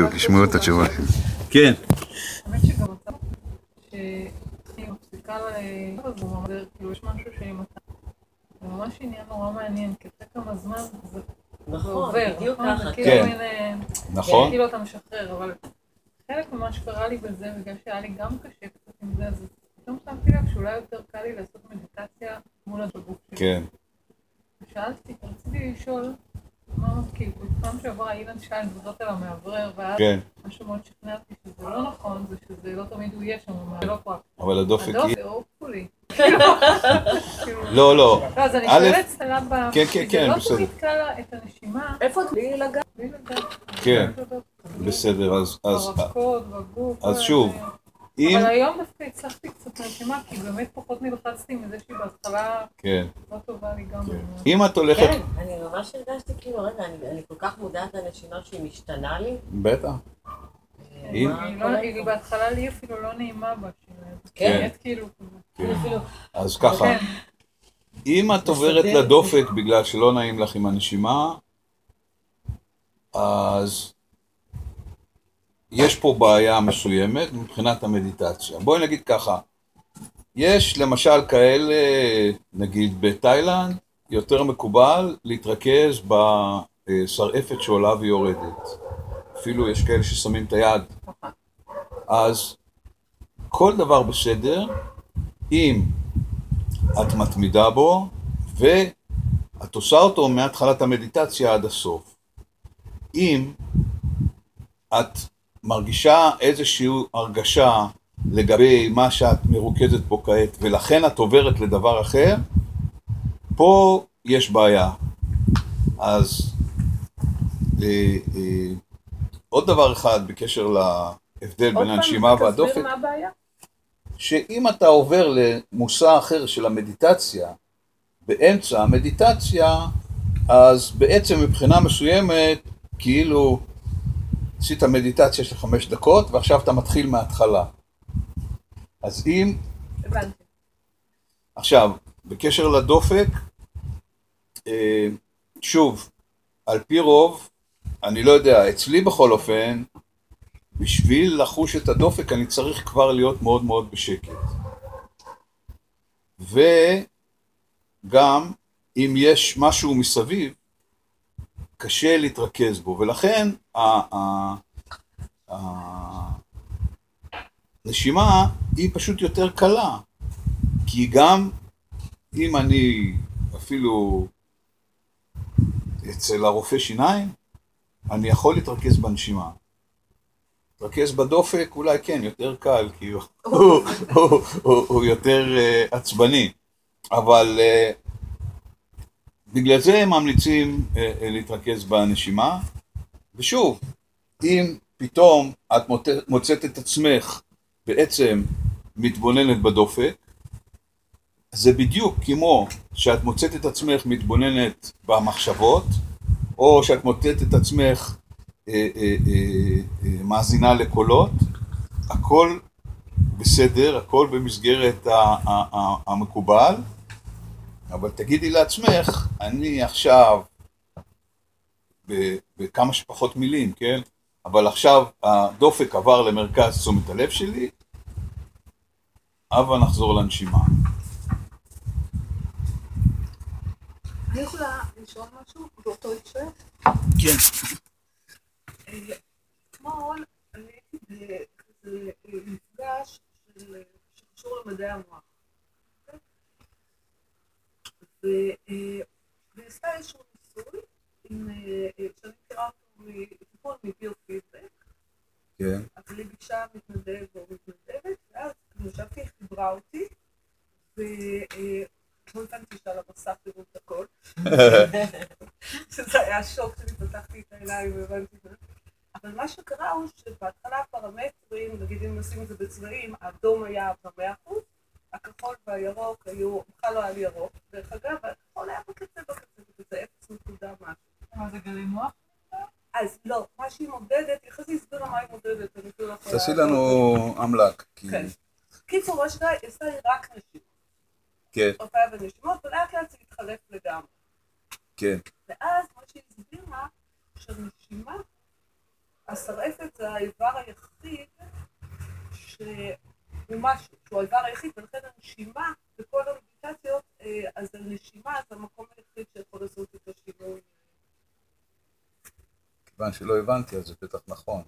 בדיוק, ישמעו את התשובה. כן. האמת שגם אתה, שהיא מפסיקה ל... כאילו יש משהו שאם אתה... זה ממש עניין נורא מעניין, כי אחרי כמה זמן זה נכון, עובר, נכון? זה כאילו כן. מין... אה, נכון. כאילו אתה משחרר, אבל חלק ממה שקרה לי בזה, בגלל שהיה לי גם קשה קצת עם זה, אז פתאום שמתי לב שאולי יותר קל לי לעשות מדיטציה מול הגוף שלי. כן. שאלתי, רציתי לשאול, כאילו, פעם שעברה אילן שיין וזאת על המאוורר, ואז כן. משהו מאוד שכנע אותי שזה לא נכון, זה שזה לא תמיד הוא יהיה שם, זה לא פרקטי. אבל הדופק הדופק היא... זה אופולי. לא, לא. לא, אז אני שואלת סלע ב... כן, כן, כן, זה לא בסדר. תמיד קל את הנשימה, איפה את בלי לגעת? כן. בסדר, אז... אז- שוב, הזה. אם... אבל היום דווקא הצלחתי קצת נשימה, כי באמת פחות נלחצתי מזה שהיא בהתחלה כן. לא טובה לי גם. כן. אם את הולכת... כן, אני ממש הרגשתי כאילו, רגע, אני אני כל כך מודעת לנשימה שהיא משתנה לי. בטח. היא לא- היא? בהתחלה לי אפילו לא נעימה בה. כן. נהיית כאילו. כן. אז ככה, כן. אם את עוברת. לדופק בגלל שלא נעים לך עם הנשימה, אז יש פה בעיה מסוימת מבחינת המדיטציה. בואי נגיד ככה, יש למשל כאלה, נגיד בתאילנד, יותר מקובל להתרכז בשרעפת שעולה ויורדת. אפילו יש כאלה ששמים את היד. אז כל דבר בסדר, אם את מתמידה בו, ואת עושה אותו מהתחלת המדיטציה עד הסוף. אם את מרגישה איזושהי הרגשה לגבי מה שאת מרוכזת בו כעת, ולכן את עוברת לדבר אחר, פה יש בעיה. אז אה, אה, עוד דבר אחד בקשר להבדל בין הנשימה והדופק. תסביר מה הבעיה? שאם אתה עובר למושא אחר של המדיטציה, באמצע המדיטציה, אז בעצם מבחינה מסוימת, כאילו עשית מדיטציה של חמש דקות, ועכשיו אתה מתחיל מההתחלה. אז אם, הבנתי. עכשיו, בקשר לדופק, אה, שוב, על פי רוב, אני לא יודע, אצלי בכל אופן, בשביל לחוש את הדופק אני צריך כבר להיות מאוד מאוד בשקט. וגם אם יש משהו מסביב, קשה להתרכז בו, ולכן הנשימה היא פשוט יותר קלה, כי גם אם אני אפילו אצל הרופא שיניים, אני יכול להתרכז בנשימה. להתרכז בדופק אולי כן, יותר קל, כי הוא, יותר uh, עצבני, אבל uh, בגלל זה הם ממליצים uh, uh, להתרכז בנשימה, ושוב, אם פתאום את מוצאת, את עצמך בעצם מתבוננת בדופק, זה בדיוק כמו שאת מוצאת את עצמך מתבוננת במחשבות, או שאת מוצאת את עצמך אה, אה, אה, אה, מאזינה לקולות, הכל בסדר, הכל במסגרת המקובל, אבל תגידי לעצמך, אני עכשיו, ב- בכמה שפחות מילים, כן? אבל עכשיו הדופק עבר למרכז תשומת הלב שלי, הבה נחזור לנשימה. אני יכולה לשאול משהו באותו הקשר? כן. אתמול אני הייתי אה, מפגש של- אה, שקשור למדעי המוח. אוקיי? ו- אה, ועשה איזשהו ניסוי אה, אה, שאני מכירה אותו מטיפול מביו-פידבק, כן. אבל היא ביקשה מתנדב או מתנדבת, ואז ישבתי, היא חיברה אותי, ולא הבנתי שעל המסך תראו את הכל. שזה היה שוק שאני פתחתי את העיניים והבנתי מה. אבל מה שקרה הוא שבהתחלה הפרמטרים, נגיד אם נשים את זה בצבעים, האדום היה במאה אחוז, הכחול והירוק היו, בכלל לא היה לי ירוק, דרך אגב, והכחול היה בקצה בקצה, בקצה אפס נקודה משהו. מה זה גלי מוח? אז לא, מה שהיא מודדת, אחרי זה הסבירה מה היא מודדת, אני לא יכולה... תעשי לנו אמל"ק. כי- כן. קיצור, מה שקרה, היא עשתה לי רק נשימות. כן, הופעה ונשימות, ולאט לאט זה התחלף לגמרי. כן. ואז מה שהיא הסבירה, שהנשימה, השרעפת זה האיבר היחיד שהוא משהו, שהוא האיבר היחיד, ולכן הנשימה בכל המדיטציות, אה, אז הנשימה זה המקום היחיד שיכול לעשות את השינוי. כיוון שלא הבנתי, אז זה בטח נכון.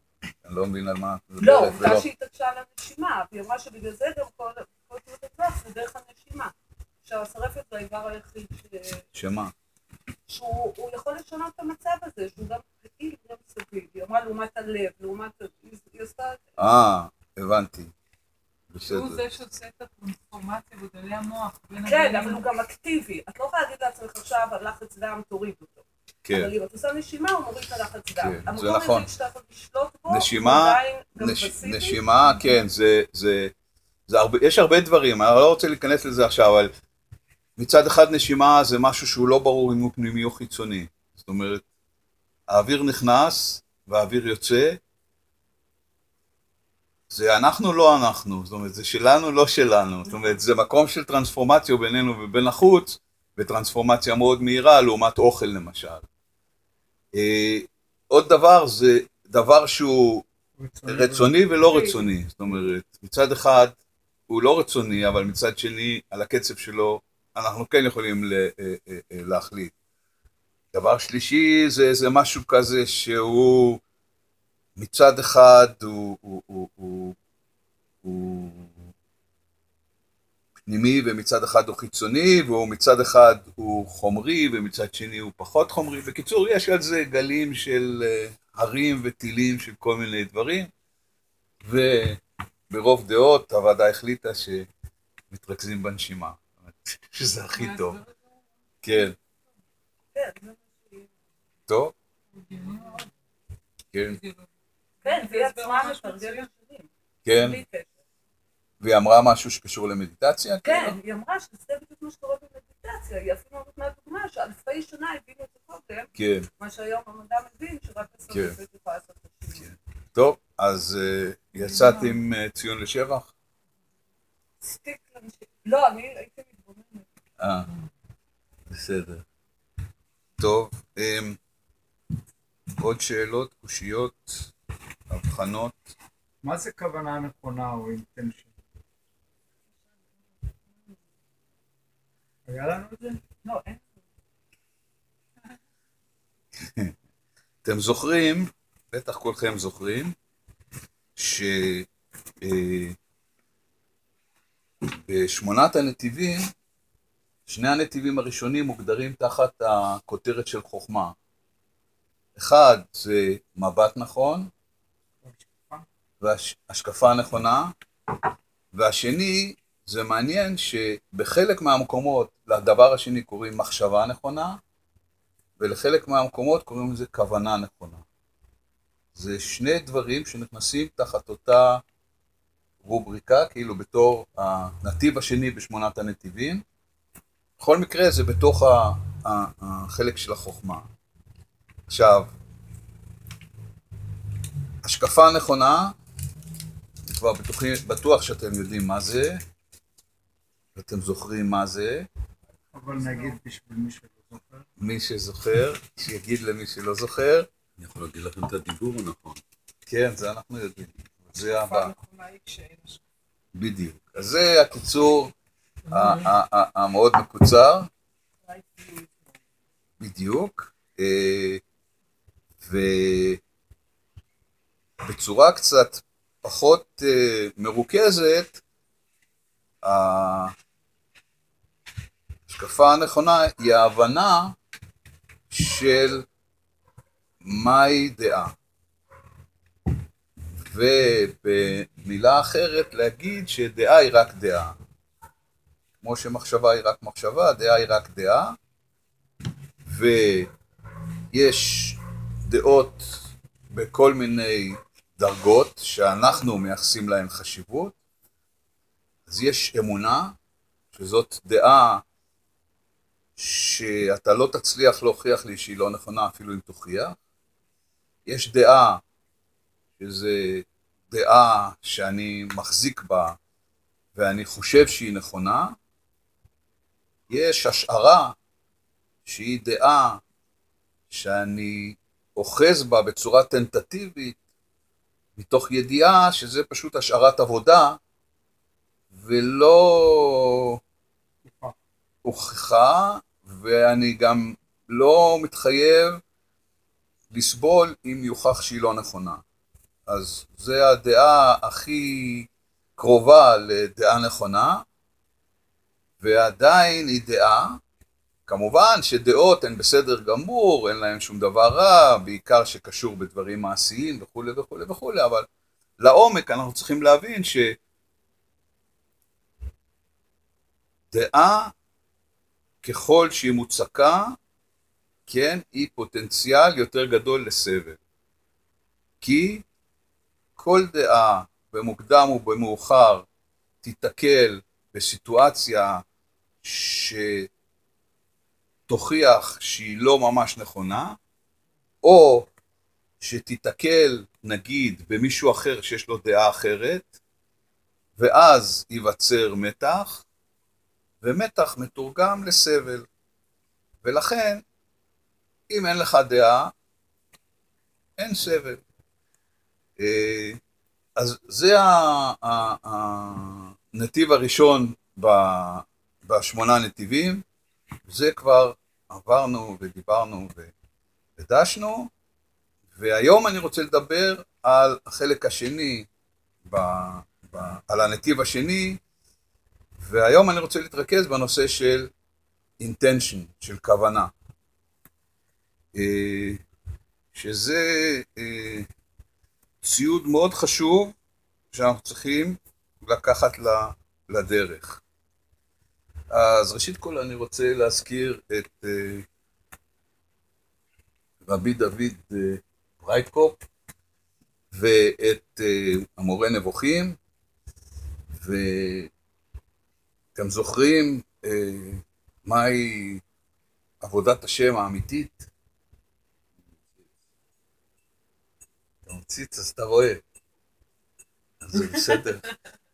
אני לא מבין על מה את לא, מדברת, עובדה ולא- שהיא התעקשה על הנשימה, והיא אמרה שבגלל זה גם כל כל תנועת הטווח זה דרך הנשימה. השרעפת זה האיבר היחיד ש... שמה? שהוא הוא יכול לשנות את המצב הזה, שהוא גם פעיל וגם סביל. היא אמרה לעומת הלב, לעומת... היא עשתה... אה, הבנתי. שהוא. זה שעושה את הטרנספורמציה בגלי המוח. כן. אבל הוא גם אקטיבי. את לא יכולה להגיד לעצמך עכשיו, הלחץ דם תוריד אותו. כן. אבל אם את עושה נשימה, הוא מוריד את הלחץ דם. כן, זה המקום נכון. היחיד שאתה יכול לשלוט בו, נשימה- הוא עדיין גם נש, פסיבי. נשימה, כן, זה, זה, זה הרבה, יש הרבה דברים, אני לא רוצה להיכנס לזה עכשיו, אבל מצד אחד נשימה זה משהו שהוא לא ברור אם הוא פנימי או חיצוני. זאת אומרת, האוויר נכנס והאוויר יוצא, זה אנחנו לא אנחנו, זאת אומרת, זה שלנו לא שלנו, זאת אומרת, זה מקום של טרנספורמציה בינינו ובין החוץ, וטרנספורמציה מאוד מהירה לעומת אוכל למשל. אה, עוד דבר זה דבר שהוא רצוני ולא רצוני, זאת אומרת, מצד אחד הוא לא רצוני, אבל מצד שני, על הקצב שלו, אנחנו כן יכולים אה, אה, להחליט. דבר שלישי זה, זה משהו כזה שהוא מצד אחד הוא, הוא, הוא, הוא, הוא פנימי ומצד אחד הוא חיצוני, והוא מצד אחד הוא חומרי ומצד שני הוא פחות חומרי. בקיצור, יש על זה גלים של אה, הרים וטילים של כל מיני דברים, וברוב דעות הוועדה החליטה שמתרכזים בנשימה, שזה הכי טוב. כן, כן, טוב, מאוד. כן, כן, עצמה. שנים. כן. והיא אמרה משהו שקשור למדיטציה? כן, כאילו? היא אמרה שזה בדיוק מה שקורה במדיטציה. היא אפילו נתנה דוגמה שאלפי שנה הבינו את זה קודם, כן. מה שהיום המדע מבין שרק הסרטפת יכולה לעשות את השינוי. כן. טוב, אז אה, יצאת עם אה, ציון לשבח? סטיק לאנשים. לא, אני הייתי מתבוננת. אה, בסדר. טוב, אמ, עוד שאלות, קושיות, הבחנות? מה זה כוונה נכונה או אינטנשן? היה לנו את זה? לא, אין. אתם זוכרים, בטח כולכם זוכרים, שבשמונת הנתיבים, שני הנתיבים הראשונים מוגדרים תחת הכותרת של חוכמה. אחד זה מבט נכון, והשקפה נכונה, והשני, זה מעניין שבחלק מהמקומות לדבר השני קוראים מחשבה נכונה, ולחלק מהמקומות קוראים לזה כוונה נכונה. זה שני דברים שנכנסים תחת אותה רובריקה, כאילו בתור הנתיב השני בשמונת הנתיבים. בכל מקרה זה בתוך החלק של החוכמה. עכשיו, השקפה נכונה, אני כבר בטוחים, בטוח שאתם יודעים מה זה, ואתם זוכרים מה זה. אבל נגיד בשביל מי שלא זוכר. מי שזוכר, שיגיד למי שלא זוכר. אני יכול להגיד לכם את הדיבור הנכון. כן, זה אנחנו יודעים. זה הבא. בדיוק. אז זה הקיצור המאוד מקוצר, בדיוק. אה, ובצורה קצת פחות אה, מרוכזת, ההשקפה הנכונה היא ההבנה של מהי דעה. ובמילה אחרת להגיד שדעה היא רק דעה. כמו שמחשבה היא רק מחשבה, דעה היא רק דעה, ויש דעות בכל מיני דרגות שאנחנו מייחסים להן חשיבות. אז יש אמונה, שזאת דעה שאתה לא תצליח להוכיח לי שהיא לא נכונה אפילו אם תוכיח. יש דעה שזה דעה שאני מחזיק בה ואני חושב שהיא נכונה. יש השערה שהיא דעה שאני אוחז בה בצורה טנטטיבית מתוך ידיעה שזה פשוט השארת עבודה, ולא הוכחה, ואני גם לא מתחייב לסבול אם יוכח שהיא לא נכונה. אז זו הדעה הכי קרובה לדעה נכונה, ועדיין היא דעה. כמובן שדעות הן בסדר גמור, אין להן שום דבר רע, בעיקר שקשור בדברים מעשיים וכולי וכולי וכולי, אבל לעומק אנחנו צריכים להבין שדעה, ככל שהיא מוצקה, כן, היא פוטנציאל יותר גדול לסבל. כי כל דעה במוקדם ובמאוחר תיתקל בסיטואציה שתוכיח שהיא לא ממש נכונה, או שתיתקל נגיד במישהו אחר שיש לו דעה אחרת, ואז ייווצר מתח, ומתח מתורגם לסבל. ולכן, אם אין לך דעה, אין סבל. אה, אז זה הנתיב הראשון בשמונה נתיבים, זה כבר עברנו ודיברנו ודשנו, והיום אני רוצה לדבר על החלק השני, ב, ב, על הנתיב השני, והיום אני רוצה להתרכז בנושא של intention, של כוונה. אה, שזה אה, ציוד מאוד חשוב שאנחנו צריכים לקחת לדרך. אז ראשית כל אני רוצה להזכיר את uh, רבי דוד ברייטקופ ואת אה, המורה נבוכים, ואתם זוכרים מהי עבודת השם האמיתית? אתה מציץ אז אתה רואה. אז זה בסדר.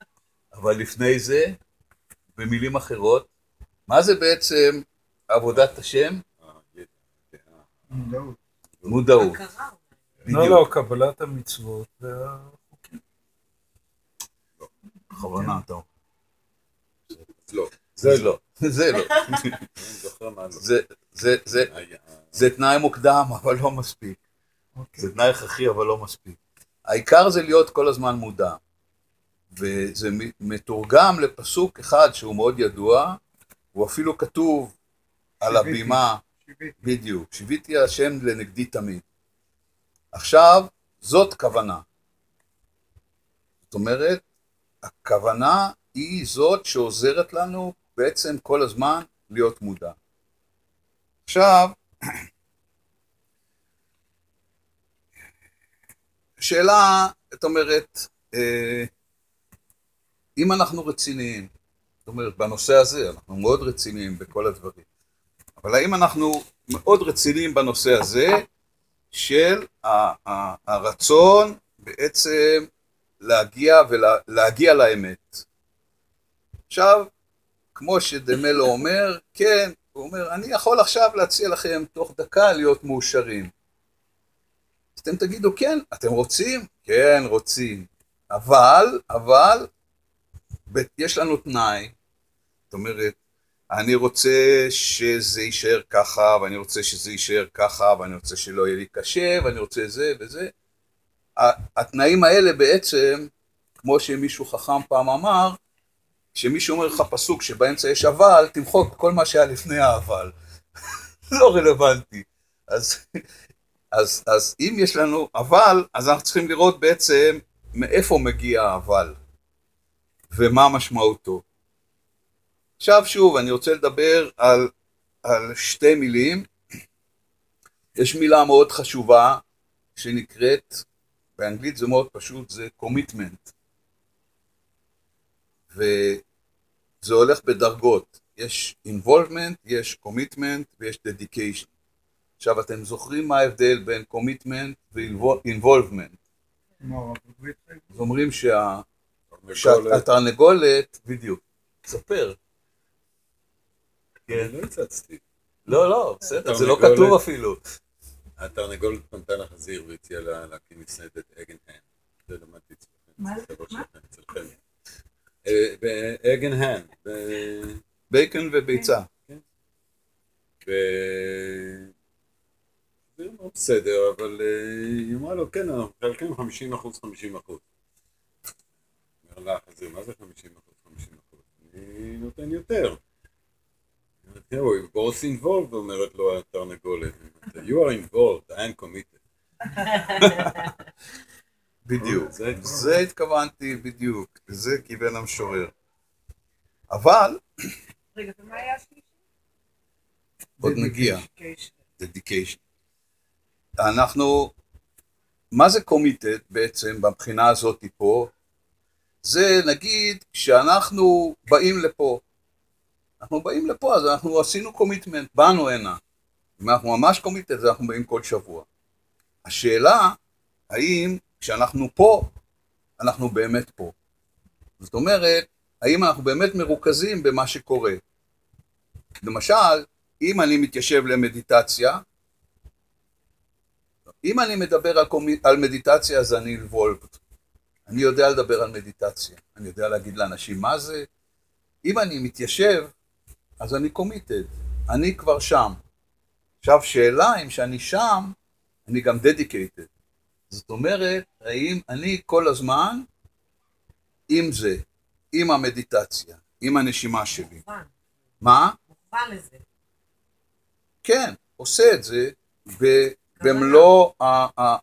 אבל לפני זה, במילים אחרות, מה זה בעצם עבודת השם? מודעות. לא, לא, קבלת המצוות והחוקים. בכוונה אתה אומר. לא. זה לא. זה לא. לא. זה- זה- זה- היה- זה תנאי מוקדם, אבל לא מספיק. אוקיי. זה תנאי הכרחי, אבל לא מספיק. העיקר זה להיות כל הזמן מודע. וזה מתורגם לפסוק אחד שהוא מאוד ידוע, הוא אפילו כתוב על. הבימה. בדיוק, שיוויתי השם לנגדי תמיד. עכשיו, זאת כוונה. זאת אומרת, הכוונה היא זאת שעוזרת לנו בעצם כל הזמן להיות מודע. עכשיו, שאלה, זאת אומרת, אה, אם אנחנו רציניים, זאת אומרת, בנושא הזה, אנחנו מאוד רציניים בכל הדברים, אבל האם אנחנו מאוד רציניים בנושא הזה של הרצון בעצם להגיע ולהגיע לאמת. עכשיו, כמו שדמלו אומר, כן, הוא אומר, אני יכול עכשיו להציע לכם תוך דקה להיות מאושרים. אז אתם תגידו, כן, אתם רוצים? כן, רוצים. אבל, אבל, יש לנו תנאי, זאת אומרת, אני רוצה שזה יישאר ככה, ואני רוצה שזה יישאר ככה, ואני רוצה שלא יהיה לי קשה, ואני רוצה זה וזה. התנאים האלה בעצם, כמו שמישהו חכם פעם אמר, כשמישהו אומר לך פסוק שבאמצע יש אבל, תמחוק כל מה שהיה לפני האבל. לא רלוונטי. אז, אז, אז אם יש לנו אבל, אז אנחנו צריכים לראות בעצם מאיפה מגיע האבל, ומה משמעותו. עכשיו שוב, אני רוצה לדבר על, על שתי מילים. יש מילה מאוד חשובה שנקראת, באנגלית זה מאוד פשוט, זה commitment. וזה הולך בדרגות. יש involvement, יש commitment ויש dedication. עכשיו, אתם זוכרים מה ההבדל בין commitment ו-involvement? אז אומרים שה... תרנגולת. שהתרנגולת, בדיוק, ספר. אני לא הצצתי. לא, לא, בסדר, זה לא. כתוב אפילו. התרנגולת פנתה לחזיר והציעה לה להקים מסעדת אגנהן. זה? שנים אצלכם. אה, האנד. בייקון וביצה. ו... זה לא בסדר, אבל אה, היא אמרה לו, כן, אנחנו מחלקים 50 אחוז, 50 אחוז. אומר לך, אז מה זה 50 אחוז, 50 אחוז? אני נותן יותר. אומרת, "Yeah, we're both involved, אומרת לו התרנגולת. You are involved, I am committed. בדיוק. זה- זה התכוונתי בדיוק, זה כיוון המשורר. אבל, רגע, ומה היה השלישי? עוד נגיע, dedication. אנחנו, מה זה committed בעצם מבחינה הזאת פה? זה נגיד כשאנחנו באים לפה. אנחנו באים לפה, אז אנחנו עשינו קומיטמנט, באנו הנה. אם אנחנו ממש קומיטד, אז אנחנו באים כל שבוע. השאלה, האם כשאנחנו פה, אנחנו באמת פה. זאת אומרת, האם אנחנו באמת מרוכזים במה שקורה. למשל, אם אני מתיישב למדיטציה, אם אני מדבר על, קומי, על מדיטציה אז אני involved. אני יודע לדבר על מדיטציה, אני יודע להגיד לאנשים מה זה. אם אני מתיישב, אז אני committed, אני כבר שם. עכשיו שאלה אם שאני שם, אני גם dedicated. זאת אומרת, האם אני כל הזמן עם זה, עם המדיטציה, עם הנשימה שלי. מוכוון, מה? מוכוון לזה. כן, עושה את זה במלוא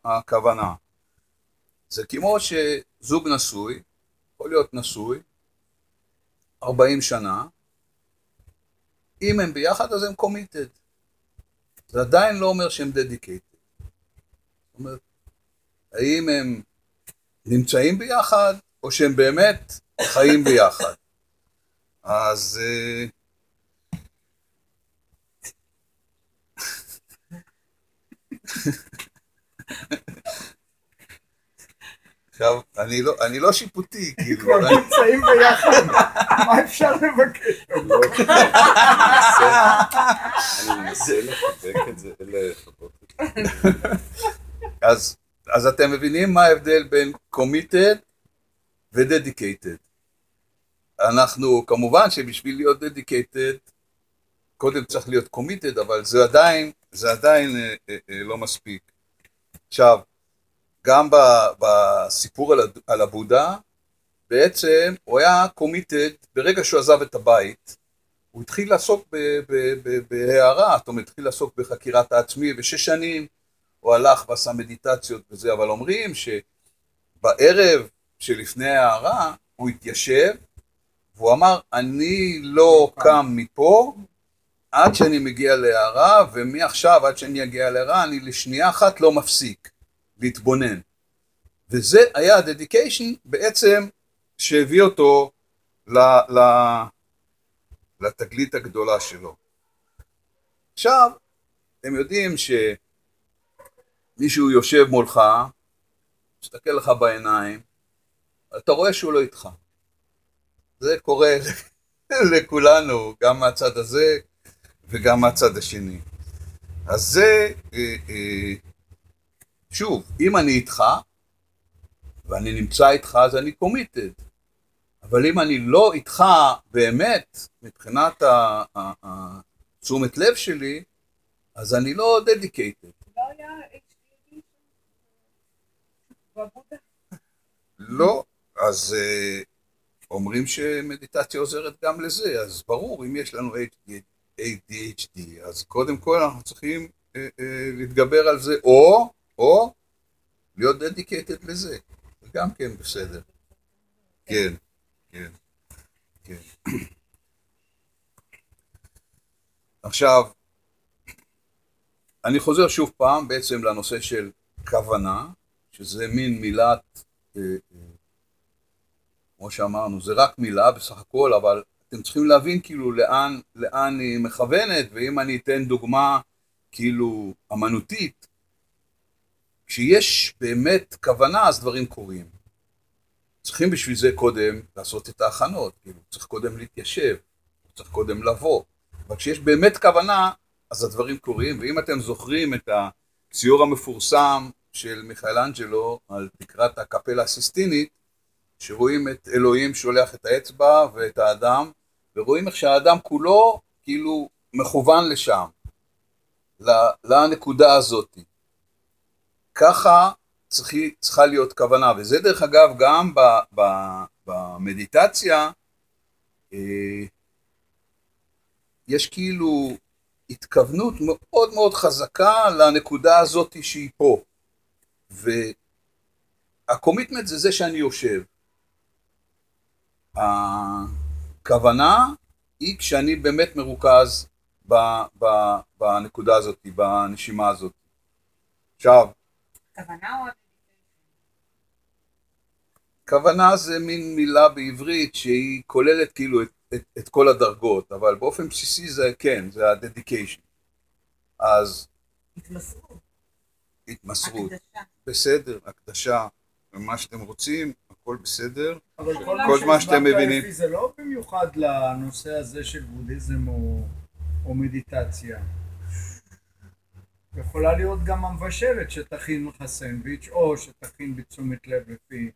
הכוונה. זה כמו שזוג נשוי, יכול להיות נשוי, 40 שנה, אם הם ביחד אז הם committed. זה עדיין לא אומר שהם dedicated. זאת אומרת, האם הם נמצאים ביחד, או שהם באמת חיים ביחד. אז... עכשיו, אני לא, אני לא שיפוטי, כאילו, כבר נמצאים ביחד, מה אפשר לבקש? לא, אני מנסה לחבק את זה, לחכות את זה. אז, אז אתם מבינים מה ההבדל בין committed ו-dedicated. אנחנו, כמובן שבשביל להיות dedicated, קודם צריך להיות committed, אבל זה עדיין, זה עדיין אה, אה, אה, לא מספיק. עכשיו, גם בסיפור על, הבודה, בעצם הוא היה committed, ברגע שהוא עזב את הבית, הוא התחיל לעסוק בהערה, זאת אומרת, התחיל לעסוק בחקירת העצמי, ושש שנים הוא הלך ועשה מדיטציות וזה, אבל אומרים שבערב שלפני ההערה הוא התיישב והוא אמר, אני לא קם מפה עד שאני מגיע להערה, ומעכשיו עד שאני אגיע להערה, אני לשנייה אחת לא מפסיק להתבונן. וזה היה הדדיקיישן בעצם שהביא אותו ל, ל, לתגלית הגדולה שלו. עכשיו, אתם יודעים ש... מישהו יושב מולך, מסתכל לך בעיניים, אתה רואה שהוא לא איתך. זה קורה לכולנו, גם מהצד הזה וגם מהצד השני. אז זה, אה, אה, שוב, אם אני איתך, ואני נמצא איתך, אז אני committed. אבל אם אני לא איתך באמת, מבחינת ה- ה- ה- תשומת לב שלי, אז אני לא dedicated. לא היה HDD בבודה? לא, אז uh, אומרים שמדיטציה עוזרת גם לזה, אז ברור, אם יש לנו ADHD, אז קודם כל אנחנו צריכים uh, uh, להתגבר על זה, או, או להיות דדיקטד לזה, זה גם כן בסדר. כן, כן, כן. עכשיו, אני חוזר שוב פעם בעצם לנושא של כוונה, שזה מין מילת, אה, אה, כמו שאמרנו, זה רק מילה בסך הכל, אבל אתם צריכים להבין כאילו לאן, לאן היא מכוונת, ואם אני אתן דוגמה כאילו אמנותית, כשיש באמת כוונה אז דברים קורים. צריכים בשביל זה קודם לעשות את ההכנות, כאילו צריך קודם להתיישב, צריך קודם לבוא, אבל כשיש באמת כוונה אז הדברים קורים, ואם אתם זוכרים את הציור המפורסם של מיכאלנג'לו על תקרת הקפלה הסיסטינית, שרואים את אלוהים שולח את האצבע ואת האדם, ורואים איך שהאדם כולו כאילו מכוון לשם, לנקודה הזאת. ככה צריכי, צריכה להיות כוונה, וזה דרך אגב גם ב, ב, במדיטציה, אה, יש כאילו התכוונות מאוד מאוד חזקה לנקודה הזאת שהיא פה. והקומיטמנט זה זה שאני יושב. הכוונה היא כשאני באמת מרוכז ב, ב, בנקודה הזאת, בנשימה הזאת. עכשיו, כוונה או... כוונה זה מין מילה בעברית שהיא כוללת כאילו את, את, את כל הדרגות, אבל באופן בסיסי זה כן, זה ה-dedication. אז התמסרות. התמסרות, הקדשה. בסדר, הקדשה, מה שאתם רוצים, הכל בסדר. אבל כל כל מה שאתם מבינים. זה לא במיוחד לנושא הזה של בודהיזם או, או מדיטציה. יכולה להיות גם המבשלת שתכין לך סנדוויץ' או שתכין בתשומת לב לפי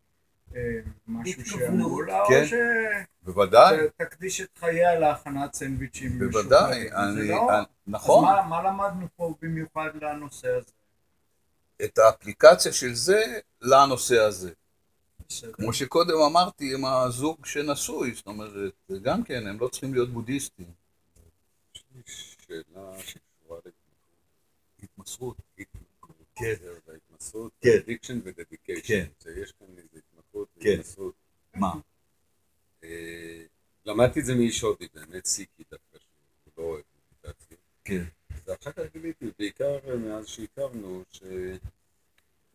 אה, משהו. שאמרו לה, כן. או בוודאי, שתקדיש את חייה להכנת סנדוויצ'ים בוודאי, אני, לא- אני- נכון, אז מה, מה למדנו פה במיוחד לנושא הזה? את האפליקציה של זה לנושא הזה. בסדר. כמו שקודם אמרתי עם הזוג שנשוי, זאת אומרת, גם כן, הם לא צריכים להיות בודהיסטים. שאלה התמסרות. להתמכרות. כן. וההתמסרות, כן. addiction ו dedication. כן. שיש כאן איזו התמכרות כן. והתמסרות. מה? אה, למדתי את זה מאיש הודי, באמת סיקי דווקא, שהוא לא אוהב מדיטציה. כן. ואחר כך גיליתי, בעיקר מאז שהכרנו, ש...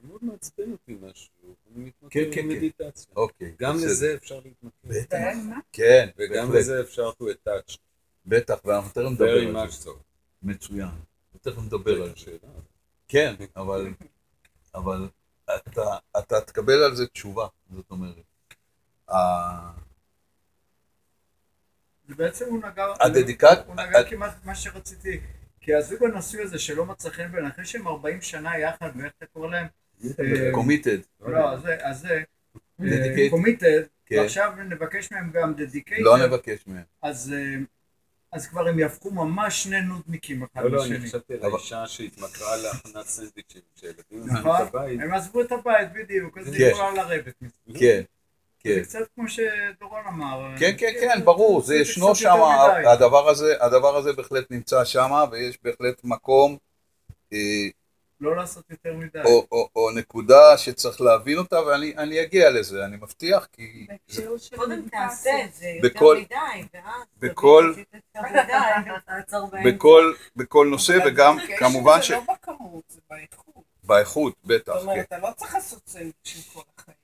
מאוד מעצבן אותי משהו, אני מתמכר כן, כן, כן. למדיטציה. אוקיי. גם. לזה אפשר להתמכר. בטח. מה? כן, וגם. לזה אפשר to attach. בטח, ואנחנו תכף נדבר על זה. מצוין. תכף נדבר על זה. שאלה. כן, אבל, אבל אתה, אתה תקבל על זה תשובה, זאת אומרת. ה- זה בעצם הוא נגע, ה dedicat- הוא נגע ה ded- כמעט מה שרציתי, כי הזוג הנשוי הזה שלא מצא חן בעיניי, אחרי שהם 40 שנה יחד, ואיך אתה קורא להם? אה, committed. לא, אז זה, אז זה, Dedicate. committed, כן. ועכשיו נבקש מהם גם dedicated, לא נבקש מהם. אז אה, אז כבר הם יהפכו ממש שני נודניקים אחד לא, לא, אני לשני. חשבתי על האישה שהתמכרה להכנת סנדוויצ'ים, נכון. עזבו את הבית. הם עזבו את הבית בדיוק, אז כן. היא יכולה לרדת מזה. כן, כן. זה קצת כמו שדורון אמר. כן, כן, כן, ברור, זה ישנו שם, הזה, הדבר הזה בהחלט נמצא שם, ויש בהחלט מקום, אה, לא לעשות יותר מדי. או- או- או נקודה שצריך להבין אותה, ואני אני אגיע לזה, אני מבטיח, כי קודם תעשה. את זה יותר בכל- מדי, ואז... בכל-. בכל- בכל נושא, וגם כמובן זה לא בכמות, זה באיכות. שבאיכות, בטח, זאת כן. אומרת, אתה לא צריך לעשות סנדוויצ'ים כל החיים.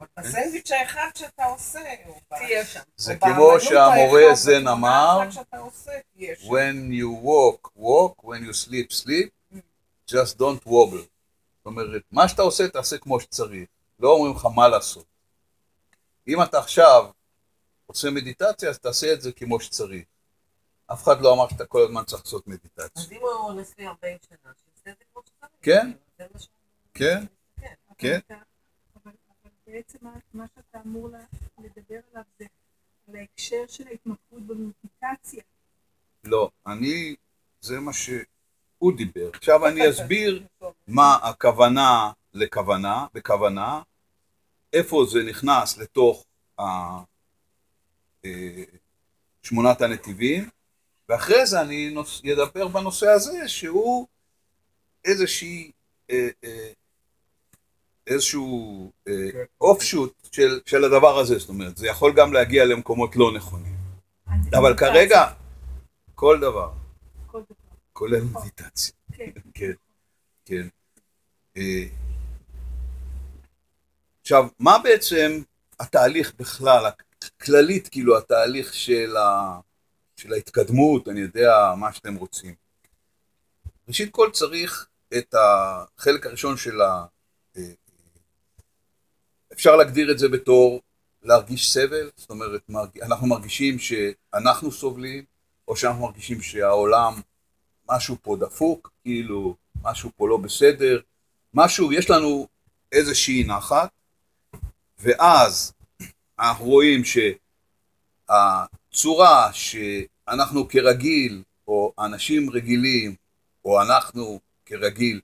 אבל בסנדוויץ' האחד שאתה עושה, תהיה שם. זה כמו שהמורה זן אמר, when you walk, walk, when you sleep, sleep, just don't wobble. זאת אומרת, מה שאתה עושה, תעשה כמו שצריך. לא אומרים לך מה לעשות. אם אתה עכשיו עושה מדיטציה, אז תעשה את זה כמו שצריך. אף אחד לא אמר שאתה כל הזמן צריך לעשות מדיטציה. אז אם הוא נשוי 40 שנה, שיעשה את זה כמו שצריך. כן. ש- כן? כן. אבל אבל בעצם מה- שאתה אמור לדבר עליו זה על ההקשר של ההתמכרות במדיטציה. לא. אני, זה מה שהוא דיבר. עכשיו אני אסביר מה הכוונה לכוונה, בכוונה, איפה זה נכנס לתוך ה... אה, שמונת הנתיבים, ואחרי זה אני נוס... אדבר בנושא הזה שהוא איזושהי, אה, אה, איזשהו אופשוט של, של הדבר הזה, זאת אומרת, זה יכול גם להגיע למקומות לא נכונים, אבל כרגע, כל דבר. כולל מדיטציה. כן. כן, כן. אה, עכשיו, מה בעצם התהליך בכלל, כללית, כאילו, התהליך של, ה, של ההתקדמות, אני יודע, מה שאתם רוצים. ראשית כל צריך את החלק הראשון של ה... אה, אפשר להגדיר את זה בתור להרגיש סבל, זאת אומרת, אנחנו מרגישים שאנחנו סובלים, או שאנחנו מרגישים שהעולם משהו פה דפוק, כאילו משהו פה לא בסדר, משהו, יש לנו איזושהי נחת, ואז אנחנו רואים שהצורה שאנחנו כרגיל, או אנשים רגילים, או אנחנו כרגיל,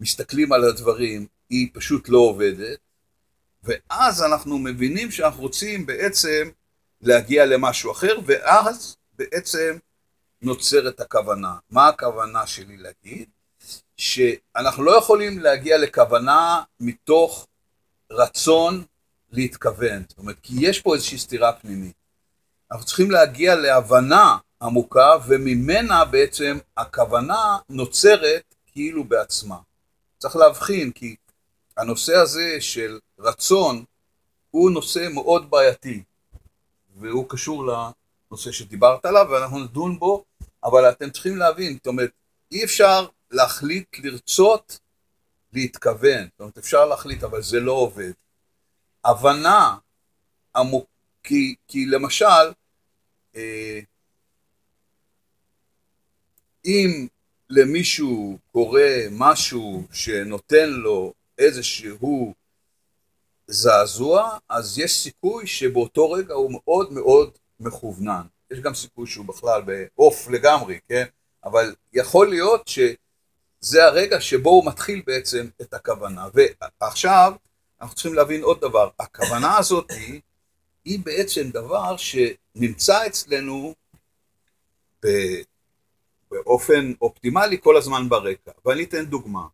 מסתכלים על הדברים, היא פשוט לא עובדת, ואז אנחנו מבינים שאנחנו רוצים בעצם להגיע למשהו אחר, ואז בעצם נוצרת הכוונה. מה הכוונה שלי להגיד? שאנחנו לא יכולים להגיע לכוונה מתוך רצון להתכוון, זאת אומרת, כי יש פה איזושהי סתירה פנימית. אנחנו צריכים להגיע להבנה עמוקה, וממנה בעצם הכוונה נוצרת כאילו בעצמה. צריך להבחין, כי הנושא הזה של רצון הוא נושא מאוד בעייתי, והוא קשור לנושא שדיברת עליו, ואנחנו נדון בו, אבל אתם צריכים להבין, זאת אומרת, אי אפשר להחליט לרצות להתכוון, זאת אומרת, אפשר להחליט, אבל זה לא עובד. הבנה עמוק, כי, כי למשל, אה, אם למישהו קורה משהו שנותן לו איזשהו זעזוע, אז יש סיכוי שבאותו רגע הוא מאוד מאוד מכוונן. יש גם סיכוי שהוא בכלל בעוף לגמרי, כן? אבל יכול להיות שזה הרגע שבו הוא מתחיל בעצם את הכוונה. ועכשיו אנחנו צריכים להבין עוד דבר, הכוונה הזאת היא, היא בעצם דבר שנמצא אצלנו באופן אופטימלי כל הזמן ברקע. ואני אתן דוגמה.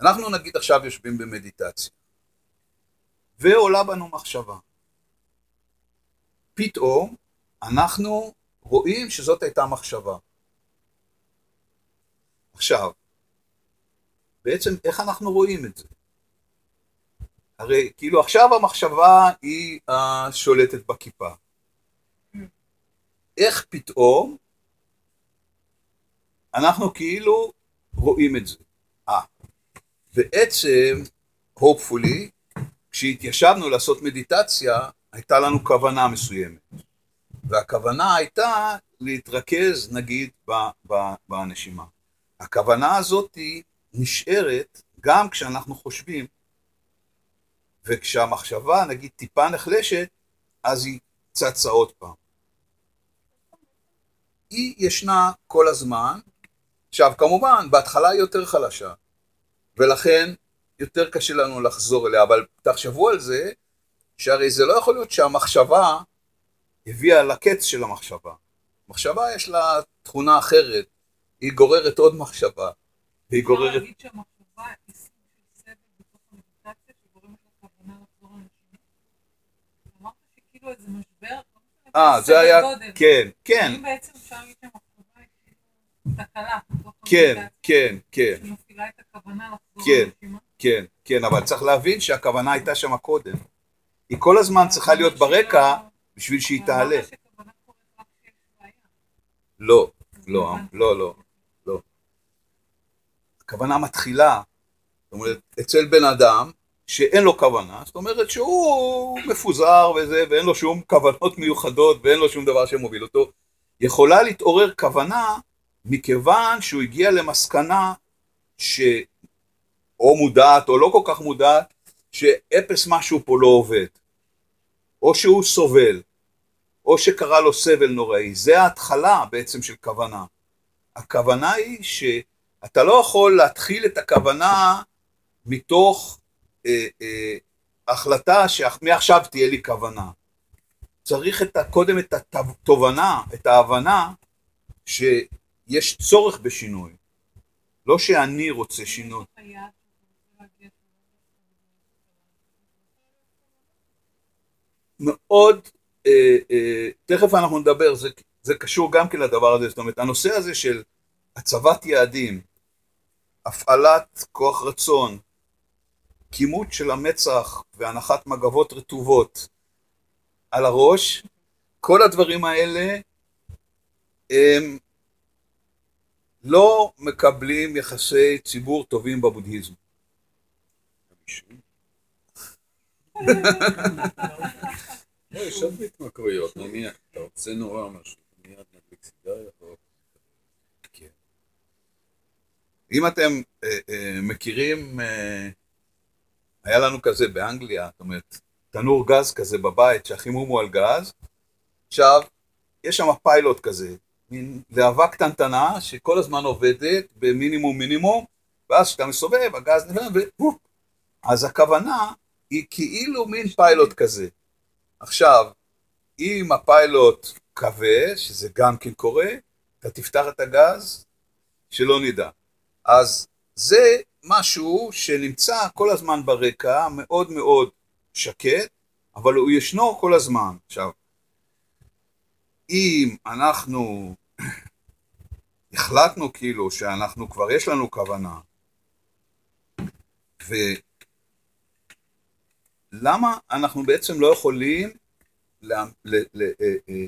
אנחנו נגיד עכשיו יושבים במדיטציה, ועולה בנו מחשבה. פתאום אנחנו רואים שזאת הייתה מחשבה. עכשיו, בעצם איך אנחנו רואים את זה? הרי כאילו עכשיו המחשבה היא השולטת בכיפה. איך פתאום אנחנו כאילו רואים את זה? אה, בעצם, hopefully, כשהתיישבנו לעשות מדיטציה, הייתה לנו כוונה מסוימת. והכוונה הייתה להתרכז, נגיד, בנשימה. הכוונה הזאת נשארת גם כשאנחנו חושבים, וכשהמחשבה, נגיד, טיפה נחלשת, אז היא צצה עוד פעם. היא ישנה כל הזמן. עכשיו, כמובן, בהתחלה היא יותר חלשה, ולכן יותר קשה לנו לחזור אליה, אבל תחשבו על זה, שהרי זה לא יכול להיות שהמחשבה הביאה לקץ של המחשבה. מחשבה יש לה תכונה אחרת, היא גוררת עוד מחשבה, והיא גוררת... משבר, אה, זה היה, כן, כן. אם בעצם אפשר להגיד שהמחשבה היא כאילו תקלה כן, כן, כן, שמפעילה את הכוונה לחזור כן. כן, כן, אבל צריך להבין שהכוונה הייתה שם קודם. היא כל הזמן צריכה להיות ברקע בשביל שהיא תעלה. לא, לא, לא, לא, לא. הכוונה מתחילה, זאת אומרת, אצל בן אדם שאין לו כוונה, זאת אומרת שהוא מפוזר וזה, ואין לו שום כוונות מיוחדות, ואין לו שום דבר שמוביל אותו, יכולה להתעורר כוונה מכיוון שהוא הגיע למסקנה שאו מודעת או לא כל כך מודעת, שאפס משהו פה לא עובד. או שהוא סובל, או שקרה לו סבל נוראי. זה ההתחלה בעצם של כוונה. הכוונה היא שאתה לא יכול להתחיל את הכוונה מתוך אה, אה, החלטה שמעכשיו תהיה לי כוונה. צריך את, קודם את התובנה, את ההבנה שיש צורך בשינוי. לא שאני רוצה שינוי. היעד שאתה רוצה להגיע מאוד, אה, אה, תכף אנחנו נדבר, זה, זה קשור גם כן לדבר הזה, זאת אומרת, הנושא הזה של הצבת יעדים, הפעלת כוח רצון, כימות של המצח והנחת מגבות רטובות על הראש, כל הדברים האלה הם לא מקבלים יחסי ציבור טובים בבודהיזם. לא, יש עוד התמכרויות, נניח, אתה רוצה נורא משהו, מיד מדליק סיגריה, או... כן. אם אתם אה, אה, מכירים, אה, היה לנו כזה באנגליה, זאת אומרת, תנור גז כזה בבית, שהחימום הוא על גז. עכשיו, יש שם פיילוט כזה, מין להבה קטנטנה שכל הזמן עובדת במינימום מינימום, ואז כשאתה מסובב, הגז נבנה, והופ. אז הכוונה היא כאילו מין פיילוט כזה. עכשיו, אם הפיילוט כבה, שזה גם כן קורה, אתה תפתח את הגז, שלא נדע. אז זה משהו שנמצא כל הזמן ברקע, מאוד מאוד שקט, אבל הוא ישנו כל הזמן. עכשיו, אם אנחנו החלטנו כאילו שאנחנו כבר יש לנו כוונה, ולמה אנחנו בעצם לא יכולים לה, לה, לה, אה, אה,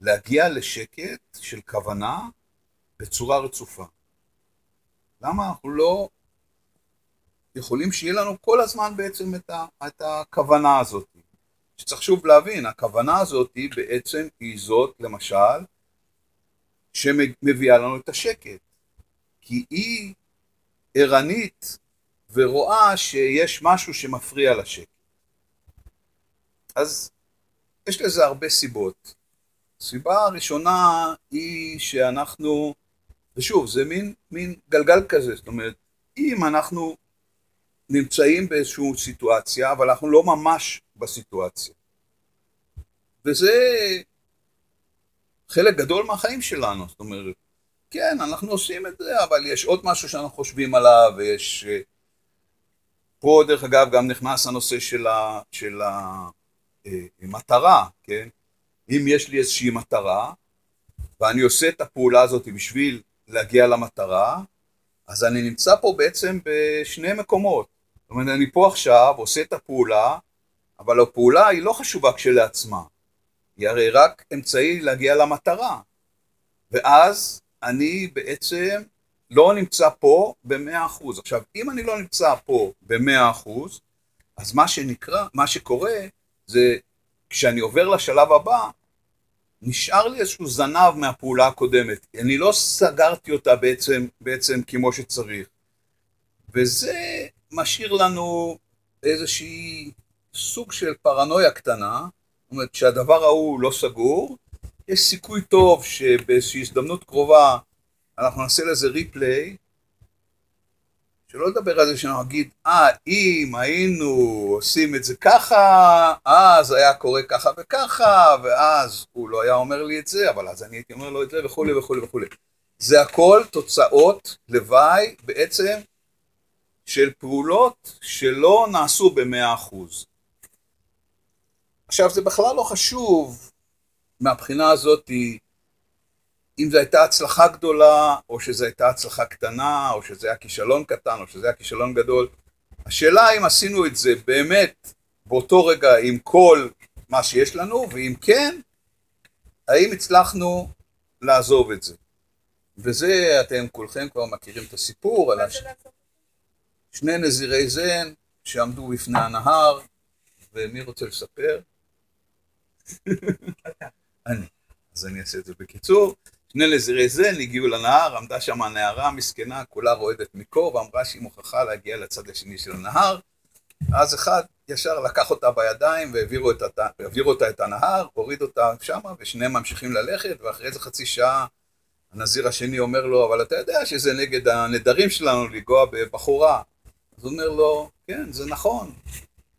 להגיע לשקט של כוונה בצורה רצופה? למה אנחנו לא יכולים שיהיה לנו כל הזמן בעצם את, ה, את הכוונה הזאת? שצריך שוב להבין, הכוונה הזאת היא בעצם היא זאת, למשל, שמביאה לנו את השקט. כי היא ערנית ורואה שיש משהו שמפריע לשקט. אז יש לזה הרבה סיבות. הסיבה הראשונה היא שאנחנו, ושוב, זה מין, מין גלגל כזה, זאת אומרת, אם אנחנו נמצאים באיזושהי סיטואציה, אבל אנחנו לא ממש בסיטואציה. וזה חלק גדול מהחיים שלנו, זאת אומרת, כן, אנחנו עושים את זה, אבל יש עוד משהו שאנחנו חושבים עליו, ויש... פה, דרך אגב, גם נכנס הנושא של, ה... של המטרה, כן? אם יש לי איזושהי מטרה, ואני עושה את הפעולה הזאת בשביל להגיע למטרה, אז אני נמצא פה בעצם בשני מקומות. זאת אומרת, אני פה עכשיו עושה את הפעולה, אבל הפעולה היא לא חשובה כשלעצמה. היא הרי רק אמצעי להגיע למטרה. ואז אני בעצם לא נמצא פה במאה אחוז. עכשיו, אם אני לא נמצא פה במאה אחוז, אז מה שנקרא, מה שקורה, זה כשאני עובר לשלב הבא, נשאר לי איזשהו זנב מהפעולה הקודמת. אני לא סגרתי אותה בעצם, בעצם כמו שצריך. וזה משאיר לנו איזושהי סוג של פרנויה קטנה, זאת אומרת, כשהדבר ההוא לא סגור, יש סיכוי טוב שבאיזושהי הזדמנות קרובה אנחנו נעשה לזה ריפליי, שלא לדבר על זה שאנחנו נגיד, אה, אם היינו עושים את זה ככה, אז היה קורה ככה וככה, ואז הוא לא היה אומר לי את זה, אבל אז אני הייתי אומר לו את זה וכולי וכולי וכולי. זה הכל תוצאות לוואי בעצם של פעולות שלא נעשו במאה אחוז. עכשיו זה בכלל לא חשוב מהבחינה הזאת אם זו הייתה הצלחה גדולה או שזו הייתה הצלחה קטנה או שזה היה כישלון קטן או שזה היה כישלון גדול. השאלה אם עשינו את זה באמת באותו רגע עם כל מה שיש לנו ואם כן, האם הצלחנו לעזוב את זה. וזה אתם כולכם כבר מכירים את הסיפור על הש... שני נזירי זן שעמדו בפני הנהר ומי רוצה לספר? אני. אז אני אעשה את זה בקיצור. שני נזירי זן הגיעו לנהר, עמדה שם הנערה מסכנה, כולה רועדת מקור, ואמרה שהיא מוכרחה להגיע לצד השני של הנהר. אז אחד ישר לקח אותה בידיים והעבירו את הת... אותה את הנהר, הוריד אותה שמה, ושניהם ממשיכים ללכת, ואחרי איזה חצי שעה הנזיר השני אומר לו, אבל אתה יודע שזה נגד הנדרים שלנו לנגוע בבחורה. אז הוא אומר לו, כן, זה נכון,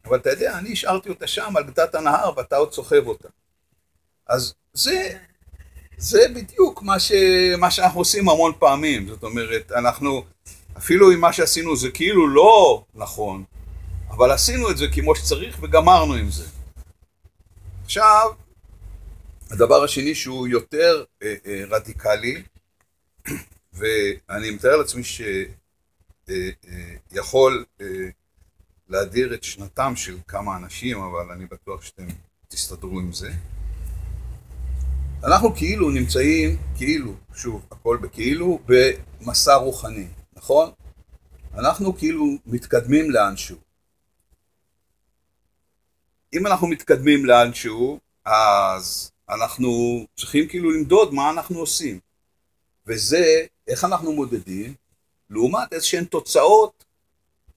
אבל אתה יודע, אני השארתי אותה שם על גדת הנהר ואתה עוד סוחב אותה. אז זה, זה בדיוק מה, ש, מה שאנחנו עושים המון פעמים, זאת אומרת, אנחנו, אפילו אם מה שעשינו זה כאילו לא נכון, אבל עשינו את זה כמו שצריך וגמרנו עם זה. עכשיו, הדבר השני שהוא יותר אה, אה, רדיקלי, ואני מתאר לעצמי שיכול אה, אה, אה, להדיר את שנתם של כמה אנשים, אבל אני בטוח שאתם תסתדרו עם זה. אנחנו כאילו נמצאים, כאילו, שוב, הכל בכאילו, במסע רוחני, נכון? אנחנו כאילו מתקדמים לאנשהו. אם אנחנו מתקדמים לאנשהו, אז אנחנו צריכים כאילו למדוד מה אנחנו עושים. וזה, איך אנחנו מודדים? לעומת איזשהן תוצאות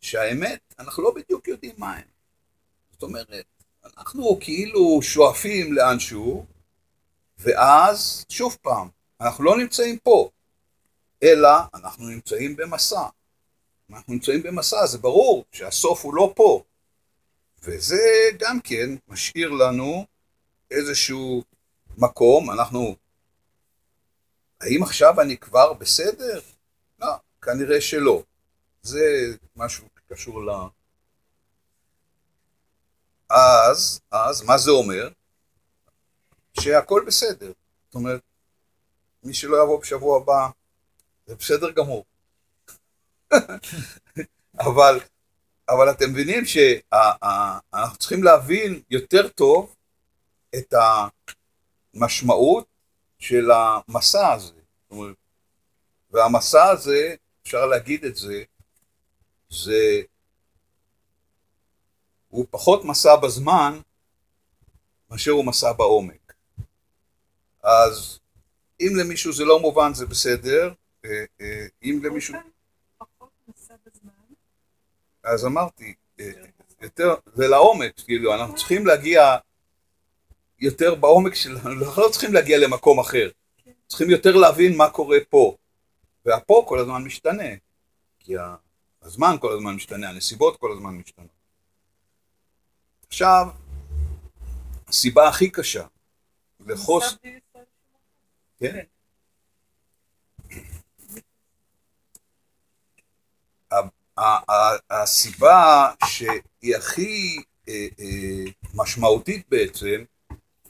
שהאמת, אנחנו לא בדיוק יודעים מה הן. זאת אומרת, אנחנו כאילו שואפים לאנשהו, ואז, שוב פעם, אנחנו לא נמצאים פה, אלא אנחנו נמצאים במסע. אנחנו נמצאים במסע, זה ברור שהסוף הוא לא פה. וזה גם כן משאיר לנו איזשהו מקום, אנחנו... האם עכשיו אני כבר בסדר? לא, כנראה שלא. זה משהו שקשור ל... אז, אז, מה זה אומר? שהכל בסדר. זאת אומרת, מי שלא יבוא בשבוע הבא, זה בסדר גמור. אבל, אבל אתם מבינים שאנחנו צריכים להבין יותר טוב את המשמעות של המסע הזה. אומרת, והמסע הזה, אפשר להגיד את זה, זה הוא פחות מסע בזמן מאשר הוא מסע בעומק. אז אם למישהו זה לא מובן זה בסדר, אה, אה, אם למישהו... בזמן. אז אמרתי, אה, יותר, זה לעומק, כאילו, אנחנו צריכים להגיע יותר בעומק שלנו, אנחנו לא צריכים להגיע למקום אחר, צריכים יותר להבין מה קורה פה, והפה כל הזמן משתנה, כי הזמן כל הזמן משתנה, הנסיבות כל הזמן משתנות. עכשיו, הסיבה הכי קשה לחוס... כן? הסיבה שהיא הכי אה, אה, משמעותית בעצם,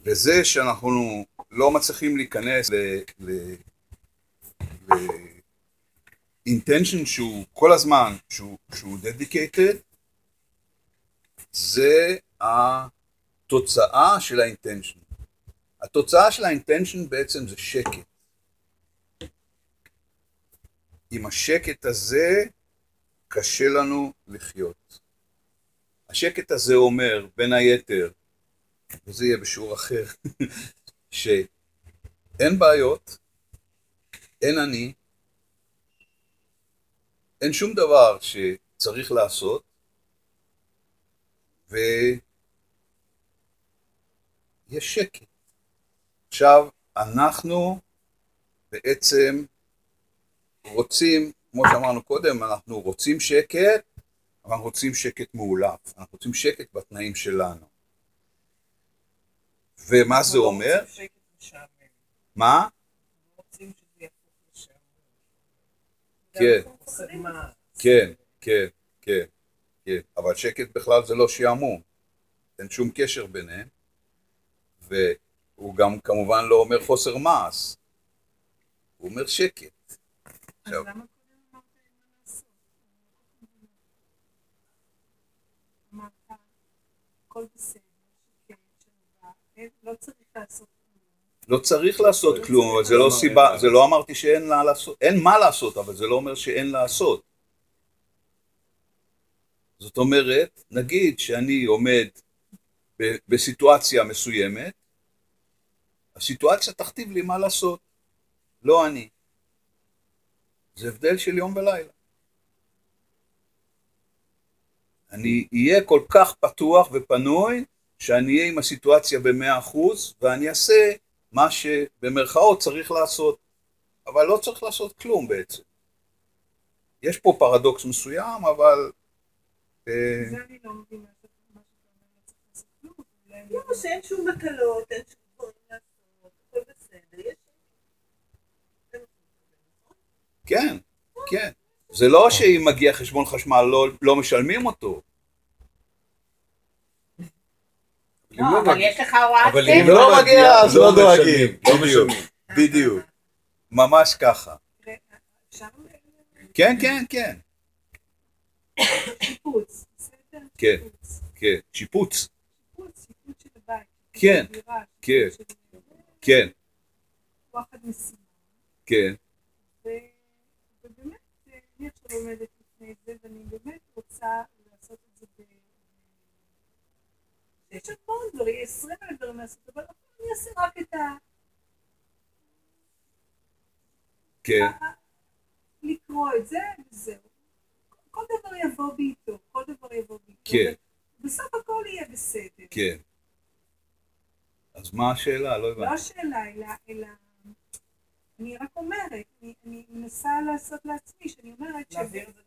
לזה שאנחנו לא מצליחים להיכנס ל- ל- ל-intention שהוא כל הזמן, שהוא, שהוא dedicated, זה התוצאה של האינטנשן. התוצאה של האינטנשן בעצם זה שקט. עם השקט הזה קשה לנו לחיות. השקט הזה אומר, בין היתר, וזה יהיה בשיעור אחר, שאין בעיות, אין אני, אין שום דבר שצריך לעשות, ויש שקט. עכשיו, אנחנו בעצם רוצים, כמו שאמרנו קודם, אנחנו רוצים שקט, אבל אנחנו רוצים שקט מאולף, אנחנו רוצים שקט בתנאים שלנו. ומה זה לא אומר? מה? לשעמם. כן. מה? כן, כן, כן, כן, אבל שקט בכלל זה לא שעמום, אין שום קשר ביניהם, והוא גם כמובן לא אומר חוסר מעש, הוא אומר שקט. עכשיו- לא צריך לעשות כלום. לא צריך לעשות כלום, אבל זה לא סיבה, זה לא אמרתי שאין מה לעשות, אין מה לעשות, אבל זה לא אומר שאין לעשות. זאת אומרת, נגיד שאני עומד ב- בסיטואציה מסוימת, הסיטואציה תכתיב לי מה לעשות, לא אני. זה הבדל של יום ולילה. אני אהיה כל כך פתוח ופנוי, שאני אהיה עם הסיטואציה במאה אחוז, ואני אעשה מה שבמרכאות צריך לעשות, אבל לא צריך לעשות כלום בעצם. יש פה פרדוקס מסוים, אבל... אה, זה אני לא מבינה לא לא, שאין שום מטלות, אין שום דברים לעשות, הכל בסדר. יש... כן, כן. זה לא שאם מגיע חשבון חשמל לא, לא משלמים אותו. לא אבל מגיע- יש לך הוראת אבל אם קבע. לא מגיע, אז לא משלמים, דואגים. לא בדיוק. משלמים. בדיוק. ממש ככה. כן, כן, כן. שיפוץ, בסדר? כן. כן. שיפוץ. שיפוץ, שיפוץ של הבית. כן, כן. כן, וואחד משימה. כן. ובאמת, אה, אני עכשיו עומדת לפני זה, ואני באמת רוצה לעשות את זה ב... יש המון דברים, עשרים אלף דברים לעשות, אבל אני אעשה רק את ה... כן. לקרוא את זה, וזהו. כל דבר יבוא בעיתו, כל דבר יבוא בעיתו. כן. בסוף הכל יהיה בסדר. כן. אז מה השאלה? לא לא הבנתי. השאלה, אלא, אלא אני רק אומרת, אני, אני מנסה לעשות לעצמי, שאני אומרת ש... להעביר את זה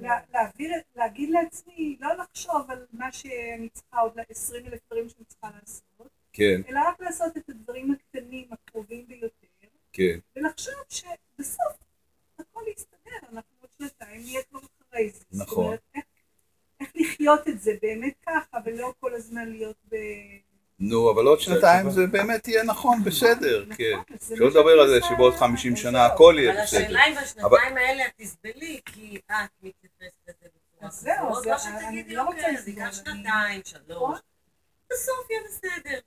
לה- להעביר, להגיד לעצמי, לא לחשוב על מה שאני צריכה, עוד 20 אלף דברים שאני צריכה לעשות, כן, אלא רק לעשות את הדברים הקטנים, הקרובים ביותר, כן. ולחשוב שבסוף הכל יסתדר, אנחנו עוד שנתיים נהיה כבר אחרי זה. זאת נכון. אומרת, איך, איך לחיות את זה באמת ככה, ולא כל הזמן להיות ב... נו, אבל עוד שנתיים זה באמת יהיה נכון, בסדר, נכון, כן. שלא לדבר על זה שבעוד מנסה- 50 שנה הכל יהיה אבל בסדר. השאלה אם בשנתיים האלה את תסבלי, כי את מתייחסת לזה בצורה זהו, כזאת, זה- או אני שתגידי, לא רוצה אוקיי, זה ייקח אני- שנתיים, שלוש, נכון. בסוף יהיה בסדר.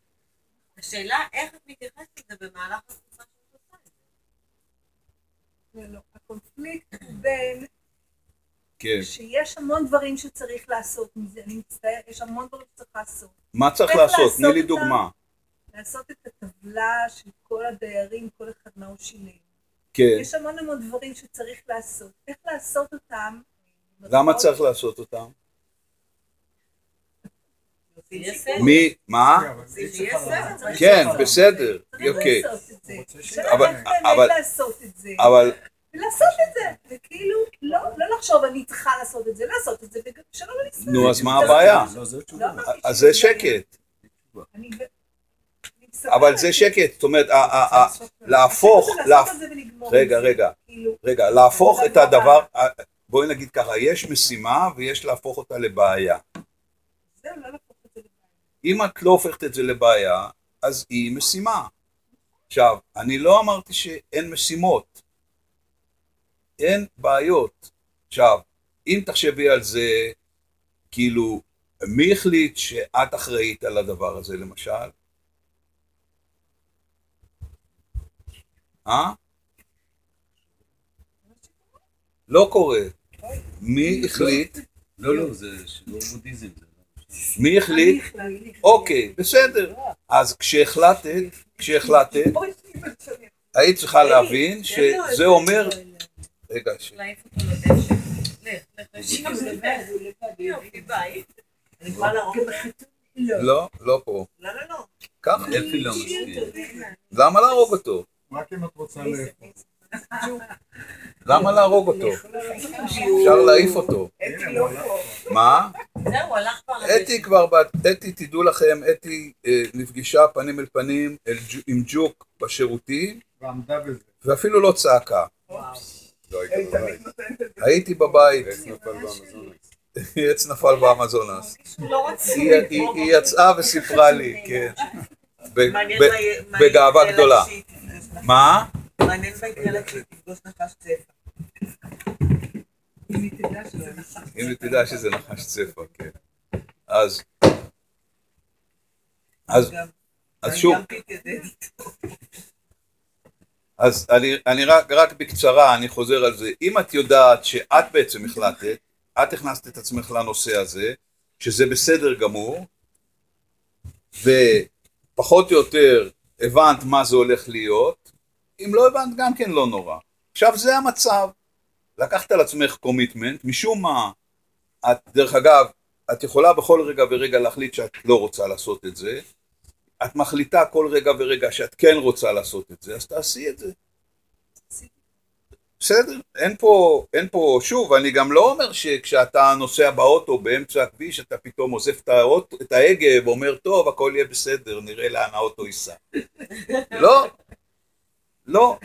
השאלה איך את מתייחסת לזה במהלך התקופה שאת עושה את זה. זה לא. הקונפליקט בין כן. שיש המון דברים שצריך לעשות מזה, אני מצטערת, יש המון דברים שצריך לעשות. מה צריך לעשות? תני לי? דוגמה. לעשות את הטבלה של כל הדיירים, כל אחד מה הוא שילם. כן. יש המון המון דברים שצריך לעשות. איך לעשות אותם? למה צריך לעשות אותם? מי? מה? כן. בסדר, אוקיי. אבל- אבל- ולעשות את זה. וכאילו, לא לא לחשוב אני צריכה לעשות את זה, לעשות את זה, ושלום על ישראל. נו, אז מה הבעיה? לא, לא אז זה. שקט. אבל זה שקט, זאת אומרת, להפוך, רגע. רגע. כאילו, רגע, להפוך את הדבר, בואי נגיד ככה, יש משימה ויש להפוך אותה לא לבעיה. אם את לא הופכת את זה לבעיה, אז היא משימה. עכשיו, אני לא אמרתי שאין משימות. אין בעיות. עכשיו, אם תחשבי על זה, כאילו, מי החליט שאת אחראית על הדבר הזה, למשל? אה? לא קורה. מי החליט? לא, לא, זה שיעור בודהיזם. זה לא- מי החליט? אוקיי, בסדר. אז כשהחלטת, כשהחלטת, היית צריכה להבין שזה אומר, רגע, ש- להעיף אותו לדשא. לך, לך, לשם זה יופי, ביי. אני יכולה להרוג אותו? לא, לא פה. למה לא? ככה. אפי לא מסכים. למה להרוג אותו? רק אם את רוצה לאפות. למה להרוג אותו? אפשר להעיף אותו. הוא. מה? זהו, הלך כבר אתי כבר, בת- אתי, תדעו לכם, אתי אה, נפגשה פנים אל פנים עם ג'וק בשירותים, ועמדה בזה. ואפילו לא צעקה. לא. הייתי בבית, עץ נפל באמזונס. עץ נפל באמזונס. לא. היא- יצאה וסיפרה לי, כן. בגאווה לה גדולה. מה? מעניין מה יקרה לה כשהיא תפגוש נחש צפה. אם היא תדע שזה נחש צפה, כן. אז, אז, אז שוב. אז אני, אני רק, רק בקצרה, אני חוזר על זה. אם את יודעת שאת בעצם החלטת, את הכנסת את עצמך לנושא הזה, שזה בסדר גמור, ופחות או יותר הבנת מה זה הולך להיות, אם לא הבנת גם כן לא נורא. עכשיו זה המצב. לקחת על עצמך קומיטמנט, משום מה, את, דרך אגב, את יכולה בכל רגע ורגע להחליט שאת לא רוצה לעשות את זה, את מחליטה כל רגע ורגע שאת כן רוצה לעשות את זה, אז תעשי את זה. בסדר, אין פה, אין פה, שוב, אני גם לא אומר שכשאתה נוסע באוטו באמצע הכביש, אתה פתאום עוזב את, את ההגה ואומר, טוב, הכל יהיה בסדר, נראה לאן האוטו ייסע. לא, לא,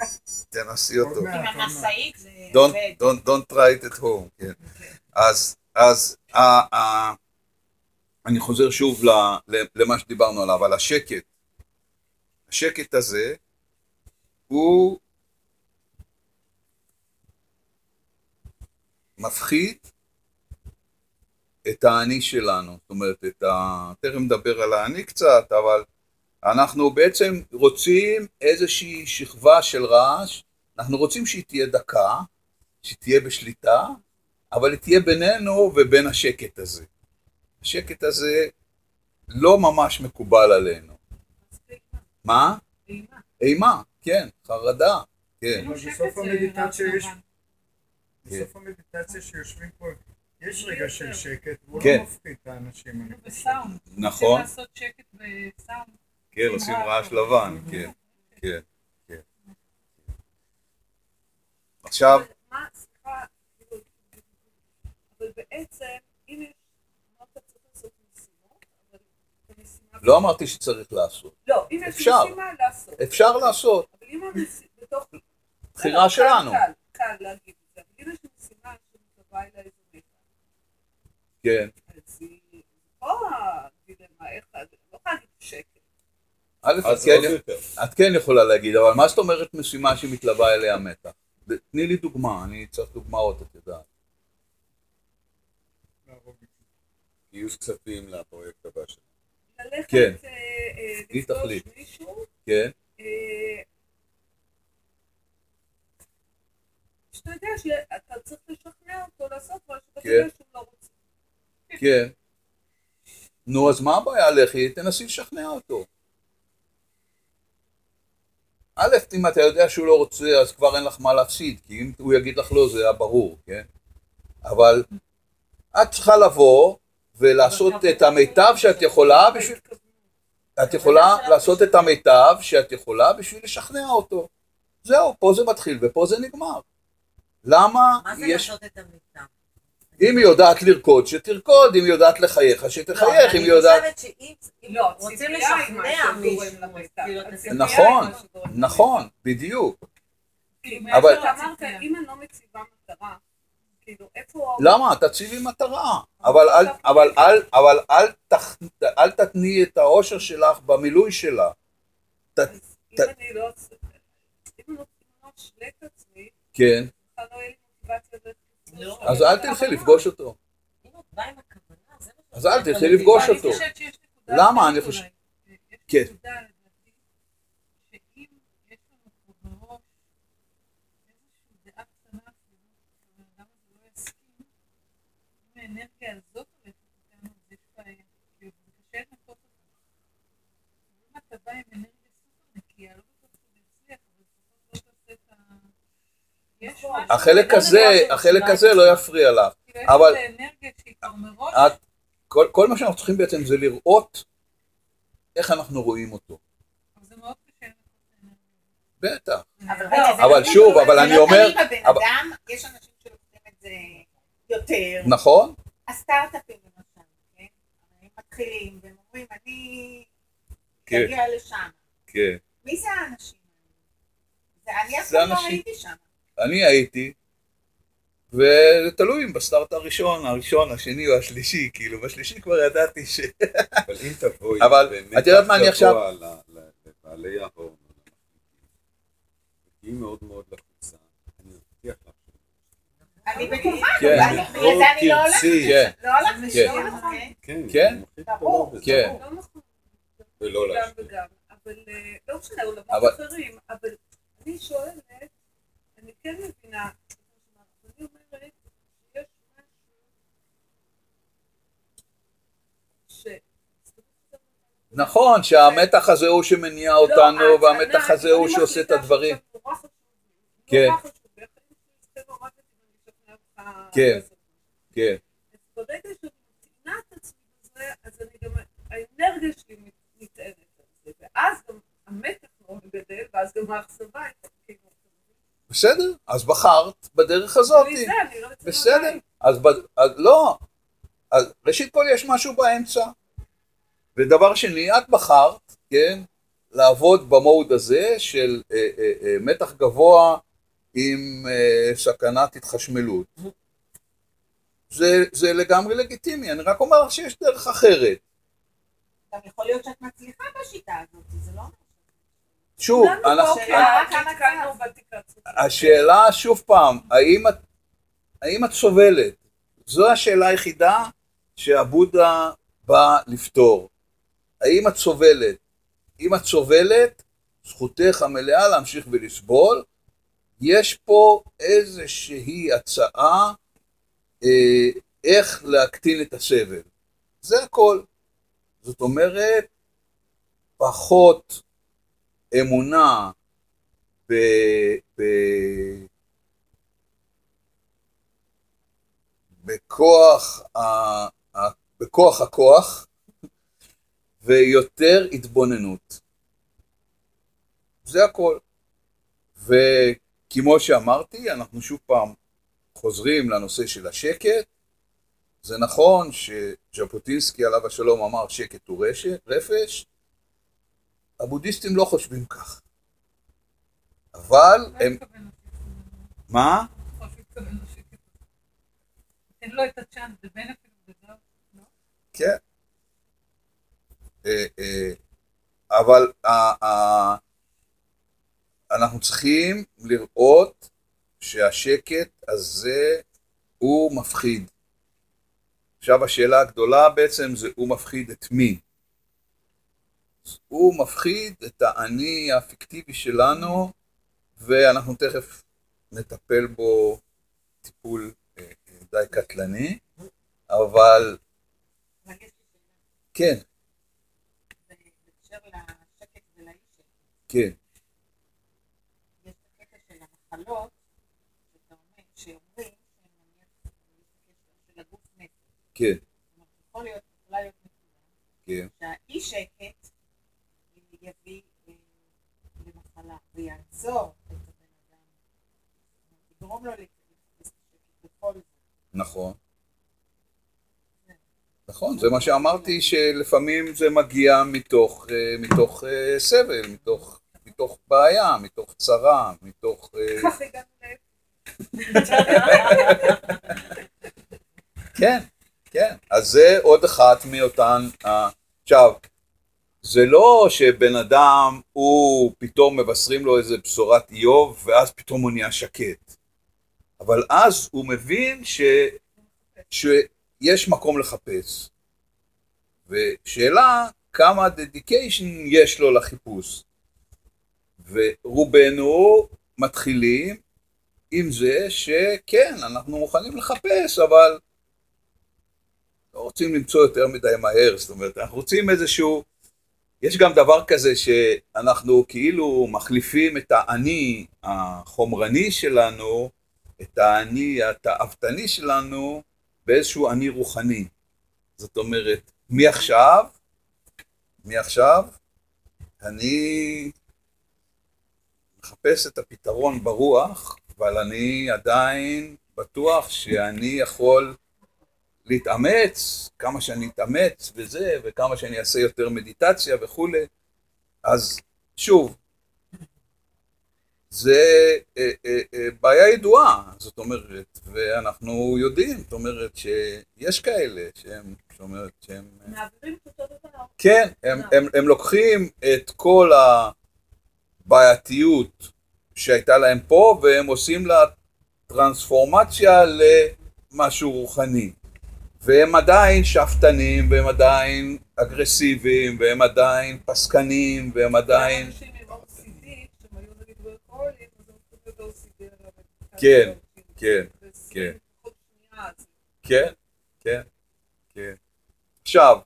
תנסי אותו. Don't, don't, don't try it at home, כן. אז, אז, אני חוזר שוב למה שדיברנו עליו, על השקט. השקט הזה הוא מפחית את האני שלנו, זאת אומרת, את ה... תכף נדבר על האני קצת, אבל אנחנו בעצם רוצים איזושהי שכבה של רעש, אנחנו רוצים שהיא תהיה דקה, שהיא תהיה בשליטה, אבל היא תהיה בינינו ובין השקט הזה. השקט הזה לא ממש מקובל עלינו. מה? אימה. אימה, כן, חרדה, כן. בסוף המדיטציה יש. בסוף המדיטציה שיושבים פה, יש רגע של שקט, והוא כן. לא מפחיד את האנשים. אני. בסאונד. נכון. רוצים לעשות שקט בסאונד. כן, עושים רעש לבן, כן, כן, כן. עכשיו, אבל בעצם, אם יש, אמרת צריך לעשות משימות, אבל המשימה... לא אמרתי שצריך לעשות, לא, אם יש אפשר. משימה, לעשות. אפשר לעשות, אבל אם המשימה, בתוך... בחירה שלנו. קל, קל להגיד את זה, אבל אם יש משימה אליה איזה מתח, כן. אז היא... פה הדילמה, איך... לא יכולה להגיד שקל. א', את כן- יכולה להגיד, אבל מה זאת אומרת משימה שמתלווה אליה מתח? תני לי דוגמה, אני צריך דוגמאות, את יודעת. גיוס כספים לפרויקט הבא שלנו. ללכת, כן. אה, אה, לפגוש. מישהו, כן? אה, שאתה יודע שאתה צריך לשכנע אותו לעשות משהו, ואתה כן. יודע שהוא לא רוצה. כן. נו, אז מה הבעיה? לכי, תנסי לשכנע אותו. א', אם אתה יודע שהוא לא רוצה, אז כבר אין לך מה להפסיד, כי אם הוא יגיד לך לא, זה היה ברור, כן? אבל את צריכה לבוא ולעשות את המיטב שאת יכולה בשביל... את יכולה לעשות את המיטב שאת יכולה בשביל לשכנע אותו. זהו, פה זה מתחיל ופה זה נגמר. למה מה זה יש... לעשות את המיטה? אם היא יודעת לרקוד, שתרקוד, אם היא יודעת לחייך, שתחייך, אם היא יודעת... אני חושבת שאם אם לא, רוצים לשכנע מישהו. כאילו. נכון, נכון, בדיוק. אבל- אם אני לא מציבה מטרה, כאילו, איפה... למה? תציבי מטרה. אבל אל, אבל אל, אבל אל, תח, אל תתני את האושר שלך במילוי שלה. ת- אז אם ת- אני לא... אם אני לא אשלה את עצמי, כן. בכלל לא מוטיבציה ללכת לא. אז אל תלכי לפגוש אותו. אם אז אל תלכי לפגוש. אותו. אני למה? אני חושב- כן. נקודה לדעתי, שאם יש לנו פה בראש איזושהי דעה קטנה אפילו, שהבן אדם הזה לא יסכים, אם האנרגיה הזאת הולכת איתנו, אז יש בעיה. כאילו, זה קשה לנקות אותה. אם אתה בא עם אנרגיה סופר נקייה, לא בטוח שזה יצליח, אבל לפחות לא תעשה את ה... יש משהו... החלק הזה, החלק הזה לא יפריע לך. אבל- את, כל, כל מה שאנחנו צריכים בעצם זה לראות איך אנחנו רואים אותו. בטח. אבל לא שוב, תלוי- אבל זה אני לא אומר- אדם, יש אנשים שלוקחים את זה יותר. נכון? הסטארט-אפים למשל, כן? הם מתחילים והם אומרים, אני כן. אגיע לשם. כן. מי זה האנשים האלה? זה אני אף זה פעם לא אנשים- הייתי שם. אני הייתי, וזה תלוי אם בסטארט הראשון, הראשון, השני או השלישי, כאילו, בשלישי כבר ידעתי ש... אבל אם תבואי אבל את יודעת מה אני עכשיו- לבעלי ההון, תהיי מאוד מאוד לחוצה, אני מבטיח לך. אני בטוחה, כן. אבל בגלל זה אני לא הולכת. כן, לא הולכת כן. לשם, כן? כן, כן? ברור. כן. לא נכון. ולא. וגם. אבל אה, לא משנה, עולמות אחרים. אבל אני שואלת, אני כן מבינה, אני אומרת שיש משהו. נכון, שהמתח הזה הוא שמניע אותנו, לא, והמתח ההצעה, הזה הוא שעושה את הדברים. כן. כן. כן, אז ברגע שאני את עצמי בזה, אז אני גם, האנרגיה שלי נטענת על זה, ואז גם המתח מאוד גדל, ואז גם האכזבה הייתה כאילו... בסדר, אז בחרת בדרך הזאת. לא בסדר, מהבית. אז, ב- אז לא, אז ראשית כל יש משהו באמצע. ודבר שני, את בחרת, כן, לעבוד במוד הזה של אה, אה, אה, מתח גבוה עם אה, סכנת התחשמלות. זה, זה לגמרי לגיטימי, אני רק אומר לך שיש דרך אחרת. גם יכול להיות שאת מצליחה בשיטה הזאת, באפליקציות. השאלה, שוב פעם, האם את, האם את סובלת? זו השאלה היחידה שהבודה בא לפתור. האם את סובלת? אם את סובלת, זכותך המלאה להמשיך ולסבול. יש פה איזושהי הצעה אה, איך להקטין את הסבל. זה הכל. זאת אומרת, פחות אמונה ב, ב, בכוח, ה, ה, בכוח הכוח ויותר התבוננות. זה הכל. וכמו שאמרתי, אנחנו שוב פעם חוזרים לנושא של השקט. זה נכון שז'בוטינסקי עליו השלום אמר שקט הוא רפש, הבודהיסטים לא חושבים כך. אבל הם... מה? לא. תן לו את הצ'אנס. לא? כן. אה, אה, אבל אנחנו צריכים לראות שהשקט הזה הוא מפחיד. עכשיו השאלה הגדולה בעצם זה הוא מפחיד את מי? הוא מפחיד את האני הפיקטיבי שלנו ואנחנו תכף נטפל בו טיפול אה, אה, די קטלני, אבל כן. כן, יש את הקטע של המחלות, שאומרים, הגוף נפש. כן, יכול להיות, יכולה להיות נקודה, כן, שהאי שקט יביא אה, למחלה ויעצור את הבן אדם, יגרום לו להיכנס לשקט בכל זאת. נכון. נכון, זה מה שאמרתי, שלפעמים זה מגיע מתוך, אה, מתוך אה, סבל, מתוך, מתוך בעיה, מתוך צרה, מתוך... הגענו. כן, כן. אז זה עוד אחת מאותן... עכשיו, זה לא שבן אדם, הוא פתאום מבשרים לו איזה בשורת איוב, ואז פתאום הוא נהיה שקט. אבל אז הוא מבין ש... שיש מקום לחפש. ושאלה, כמה דדיקיישן יש לו לחיפוש. ורובנו מתחילים עם זה שכן, אנחנו מוכנים לחפש, אבל לא רוצים למצוא יותר מדי מהר, זאת אומרת, אנחנו רוצים איזשהו... יש גם דבר כזה שאנחנו כאילו מחליפים את האני החומרני שלנו, את האני התאוותני שלנו, באיזשהו אני רוחני. זאת אומרת, מעכשיו, מעכשיו, אני מחפש את הפתרון ברוח, אבל אני עדיין בטוח שאני יכול להתאמץ, כמה שאני אתאמץ וזה, וכמה שאני אעשה יותר מדיטציה וכולי. אז שוב, זה אה, אה, אה, בעיה ידועה, זאת אומרת, ואנחנו יודעים, זאת אומרת שיש כאלה שהם, זאת אומרת, שהם... מעבירים את אותו דבר. כן, הם, הם, הם לוקחים את כל הבעייתיות שהייתה להם פה, והם עושים לה טרנספורמציה למשהו רוחני. והם עדיין שאפתנים, והם עדיין אגרסיביים, והם עדיין פסקנים, והם עדיין... אנשים עם OCD, שהם היו נגיד וורקהולים, אז הם הופכים להיות OCD. אלא הם- כן, כן, כן. כן, כן, כן. עכשיו,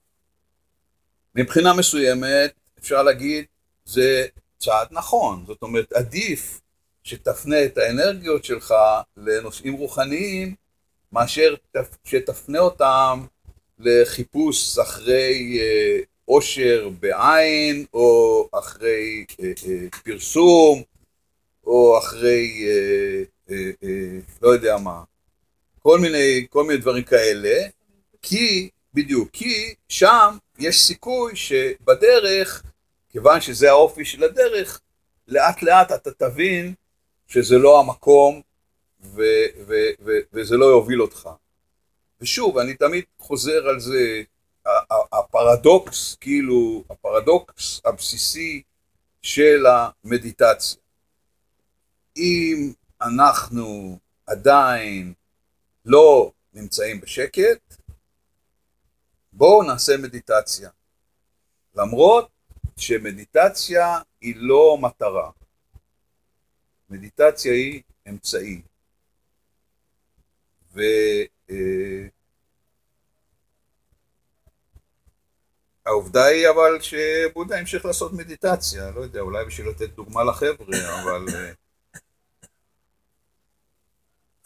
מבחינה מסוימת, אפשר להגיד, זה צעד נכון. זאת אומרת, עדיף שתפנה את האנרגיות שלך לנושאים רוחניים, מאשר תפ- שתפנה אותם לחיפוש אחרי אה, עושר בעין, או אחרי אה, אה, פרסום, או אחרי, לא יודע מה, כל מיני, כל מיני דברים כאלה, כי, בדיוק, כי שם יש סיכוי שבדרך, כיוון שזה האופי של הדרך, לאט לאט אתה תבין שזה לא המקום ו- ו- ו- וזה לא יוביל אותך. ושוב, אני תמיד חוזר על זה, הפרדוקס, כאילו, הפרדוקס הבסיסי של המדיטציה. אם אנחנו עדיין לא נמצאים בשקט, בואו נעשה מדיטציה. למרות שמדיטציה היא לא מטרה. מדיטציה היא אמצעי. ו... אה, העובדה היא אבל שבודה המשיך לעשות מדיטציה, לא יודע, אולי בשביל לתת דוגמה לחבר'ה, אבל... אה,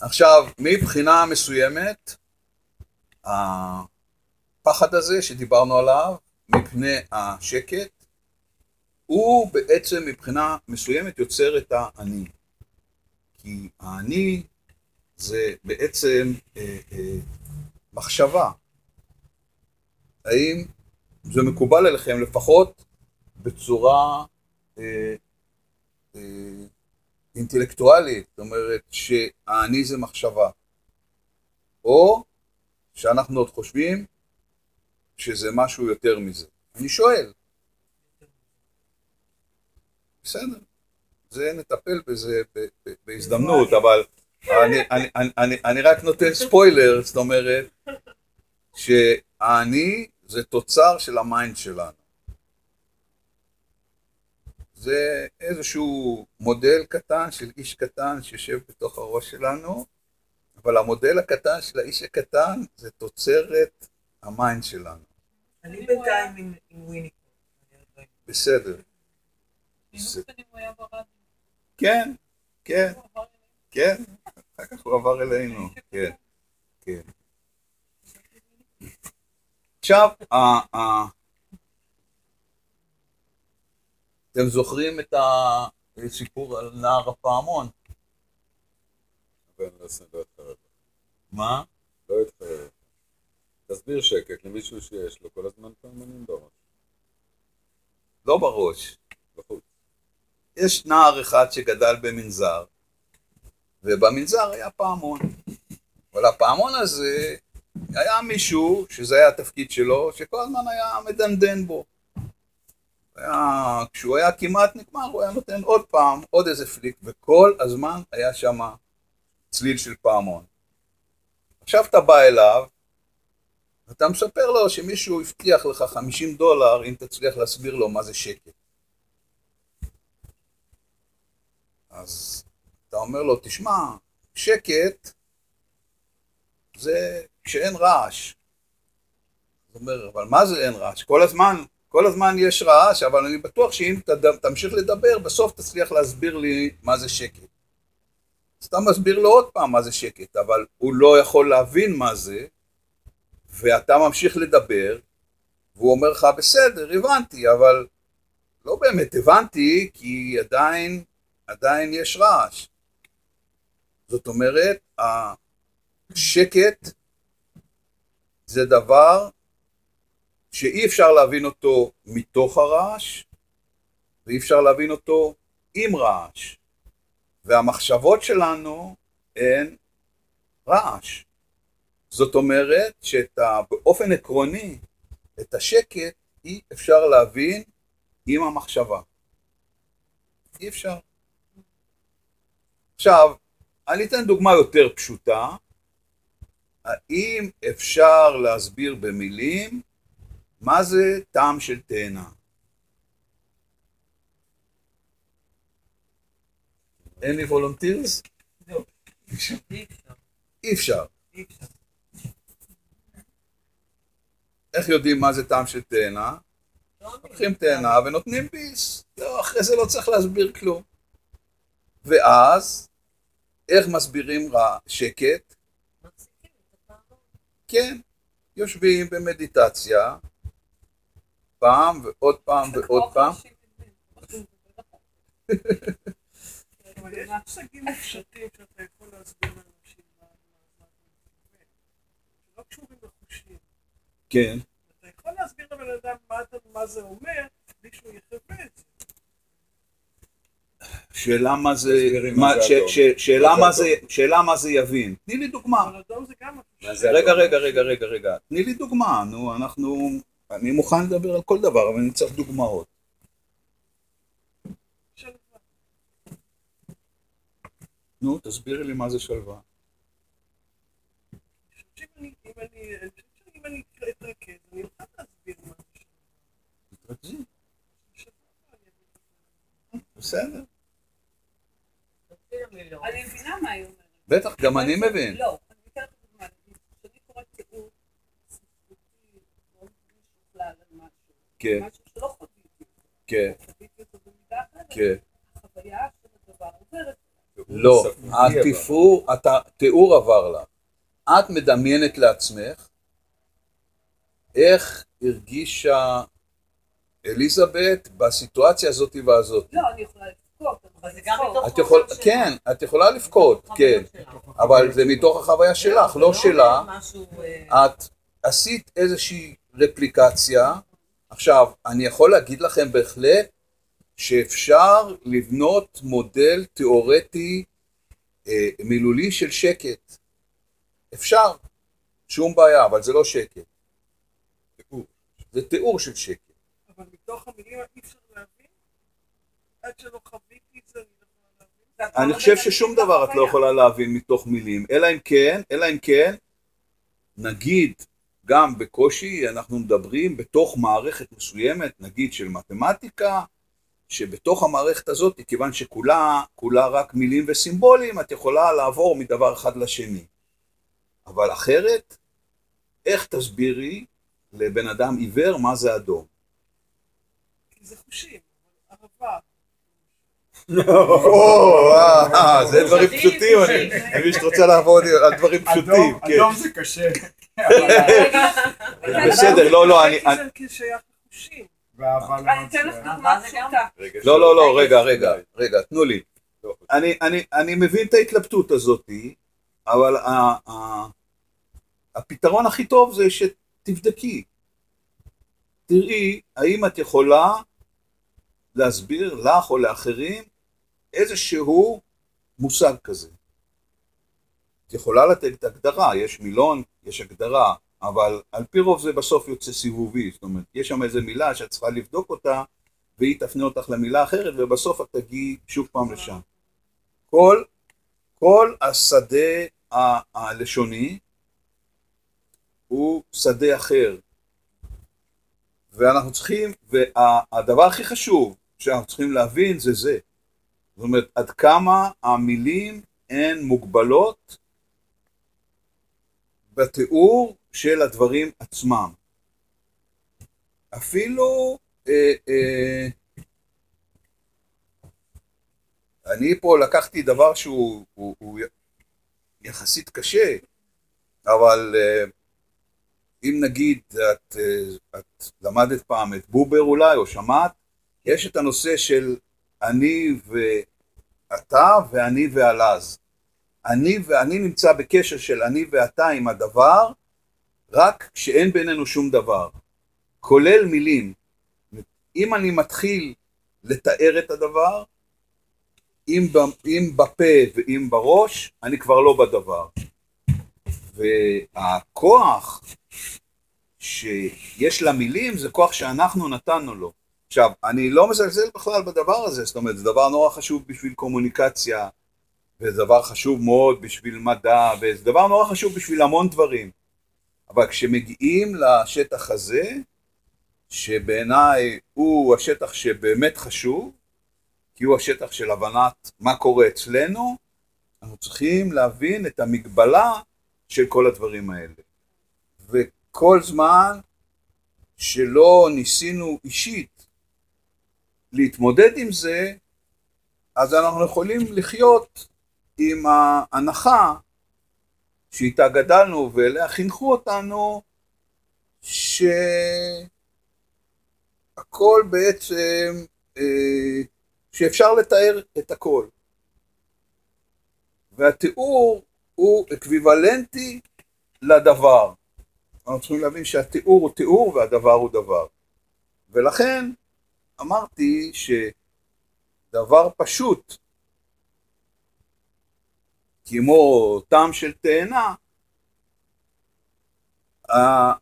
עכשיו, מבחינה מסוימת, הפחד הזה שדיברנו עליו, מפני השקט, הוא בעצם מבחינה מסוימת יוצר את האני. כי האני זה בעצם אה, אה, מחשבה. האם זה מקובל עליכם לפחות בצורה אה, אה, אינטלקטואלית, זאת אומרת שהאני זה מחשבה, או שאנחנו עוד חושבים שזה משהו יותר מזה. אני שואל. בסדר, זה נטפל בזה בהזדמנות, אבל אני, אני, אני, אני, רק נותן ספוילר, זאת אומרת שהאני זה תוצר של ה mind שלנו. זה איזשהו מודל קטן של איש קטן שיושב בתוך הראש שלנו, אבל המודל הקטן של האיש הקטן זה תוצרת ה mind שלנו. אני בינתיים עם- ויניקוט. בסדר. כן, כן, כן, אחר כך הוא עבר אלינו, כן, כן. עכשיו, אתם זוכרים את הסיפור על נער הפעמון? מה? לא אתחרט. תסביר שקט למישהו שיש לו כל הזמן פעמונים בראש. לא בראש. בחוץ. יש נער אחד שגדל במנזר, ובמנזר היה פעמון. אבל הפעמון הזה, היה מישהו, שזה היה התפקיד שלו, שכל הזמן היה מדנדן בו. היה, כשהוא היה כמעט נגמר, הוא היה נותן עוד פעם, עוד איזה פליק, וכל הזמן היה שם צליל של פעמון. עכשיו אתה בא אליו, ואתה מספר לו שמישהו הבטיח לך 50 דולר אם תצליח להסביר לו מה זה שקט. אז אתה אומר לו, תשמע, שקט זה כשאין רעש. הוא אומר, אבל מה זה אין רעש? כל הזמן, כל הזמן יש רעש, אבל אני בטוח שאם תד- תמשיך לדבר, בסוף תצליח להסביר לי מה זה שקט. אז אתה מסביר לו עוד פעם מה זה שקט, אבל הוא לא יכול להבין מה זה, ואתה ממשיך לדבר, והוא אומר לך, בסדר, הבנתי, אבל לא באמת הבנתי, כי עדיין, עדיין יש רעש. זאת אומרת, השקט זה דבר שאי אפשר להבין אותו מתוך הרעש, ואי אפשר להבין אותו עם רעש. והמחשבות שלנו הן רעש. זאת אומרת שבאופן עקרוני, את השקט אי אפשר להבין עם המחשבה. אי אפשר. עכשיו, אני אתן דוגמה יותר פשוטה. האם אפשר להסביר במילים מה זה טעם של תאנה? אין לי וולונטירס? לא. אי אפשר. אי אפשר. אי אפשר. איך יודעים מה זה טעם של תאנה? לא. לוקחים תאנה ונותנים ביס. לא, אחרי זה לא צריך להסביר כלום. ואז, איך מסבירים רע שקט? כן, יושבים במדיטציה, פעם ועוד פעם ועוד פעם. קשורים לחושים. כן. אתה יכול להסביר לבן אדם מה זה אומר, בלי שהוא יחווה את זה. שאלה מה זה, מה- ש-. ש- שאלה מה זה. שאלה מה זה יבין. תני לי דוגמה. רגע? רגע, רגע, רגע, רגע. תני לי דוגמה, נו, אנחנו... אני מוכן לדבר על כל דבר, אבל אני צריך דוגמאות. נו, תסבירי לי מה זה שלווה. אני בסדר. אני מבינה מה היא אומרת. בטח, גם אני מבין. לא, אני אתן לך דוגמה. כשאני קוראת תיאור ספרותי מאוד משוכלל על משהו, כן, משהו שלא חוויתי, כן, חוויתי אותו במידה אחרת, כן. החוויה של הדבר עוברת. לא. התפאור, התיאור עבר לה. את מדמיינת לעצמך איך הרגישה אליזבת, בסיטואציה הזאת והזאת. לא, אני יכולה לבכות. אני אבל זה יכולה גם לצחוק. מתוך את יכול, שלה. כן, את יכולה לבכות, כן, אבל זה מתוך החוויה שלך, לא שלה. משהו, אה, את עשית איזושהי רפליקציה. עכשיו, אני יכול להגיד לכם בהחלט שאפשר לבנות מודל תיאורטי אה, מילולי של שקט. אפשר, שום בעיה, אבל זה לא שקט. זה תיאור של שקט. אבל מתוך המילים אי אפשר להבין? עד שלא חוויתי את זה, אני לא יכולה להבין. אני חושב ששום דבר את לא יכולה להבין מתוך מילים, אלא אם כן, אלא אם כן, נגיד, גם בקושי אנחנו מדברים בתוך מערכת מסוימת, נגיד של מתמטיקה, שבתוך המערכת הזאת, כיוון שכולה כולה רק מילים וסימבולים, את יכולה לעבור מדבר אחד לשני. אבל אחרת, איך תסבירי לבן אדם עיוור מה זה אדום? זה חושים, אבל ערבה. או, אה, זה דברים פשוטים, אני אני מבין שאת רוצה לעבוד על דברים פשוטים, אדום, כן. אדום זה קשה. בסדר, לא, לא, אני... רגע, לא, לא, לא, רגע, רגע, רגע, תנו לי. לא. אני, מבין את ההתלבטות הזאת, אבל הפתרון הכי טוב זה שתבדקי. תראי האם את יכולה להסביר לך או לאחרים איזשהו מושג כזה. את יכולה לתת הגדרה, יש מילון, יש הגדרה, אבל על פי רוב זה בסוף יוצא סיבובי, זאת אומרת, יש שם איזה מילה שאת צריכה לבדוק אותה, והיא תפנה אותך למילה אחרת, ובסוף את תגיעי שוב פעם לשם. כל, כל השדה הלשוני הוא שדה אחר. ואנחנו צריכים, והדבר הכי חשוב שאנחנו צריכים להבין זה זה. זאת אומרת, עד כמה המילים הן מוגבלות בתיאור של הדברים עצמם. אפילו אה, אה, אני פה לקחתי דבר שהוא הוא, הוא יחסית קשה, אבל אה, אם נגיד את, אה, את למדת פעם את בובר אולי, או שמעת, יש את הנושא של אני ואתה ואני והלז. אני ואני נמצא בקשר של אני ואתה עם הדבר, רק כשאין בינינו שום דבר, כולל מילים. אם אני מתחיל לתאר את הדבר, אם, אם בפה ואם בראש, אני כבר לא בדבר. והכוח שיש למילים זה כוח שאנחנו נתנו לו. עכשיו, אני לא מזלזל בכלל בדבר הזה, זאת אומרת, זה דבר נורא חשוב בשביל קומוניקציה, וזה דבר חשוב מאוד בשביל מדע, וזה דבר נורא חשוב בשביל המון דברים. אבל כשמגיעים לשטח הזה, שבעיניי הוא השטח שבאמת חשוב, כי הוא השטח של הבנת מה קורה אצלנו, אנחנו צריכים להבין את המגבלה של כל הדברים האלה. וכל זמן שלא ניסינו אישית להתמודד עם זה, אז אנחנו יכולים לחיות עם ההנחה שאיתה גדלנו ואליה חינכו אותנו, שהכל בעצם, אה, שאפשר לתאר את הכל. והתיאור הוא אקוויוולנטי לדבר. אנחנו צריכים להבין שהתיאור הוא תיאור והדבר הוא דבר. ולכן אמרתי שדבר פשוט, כמו טעם של תאנה,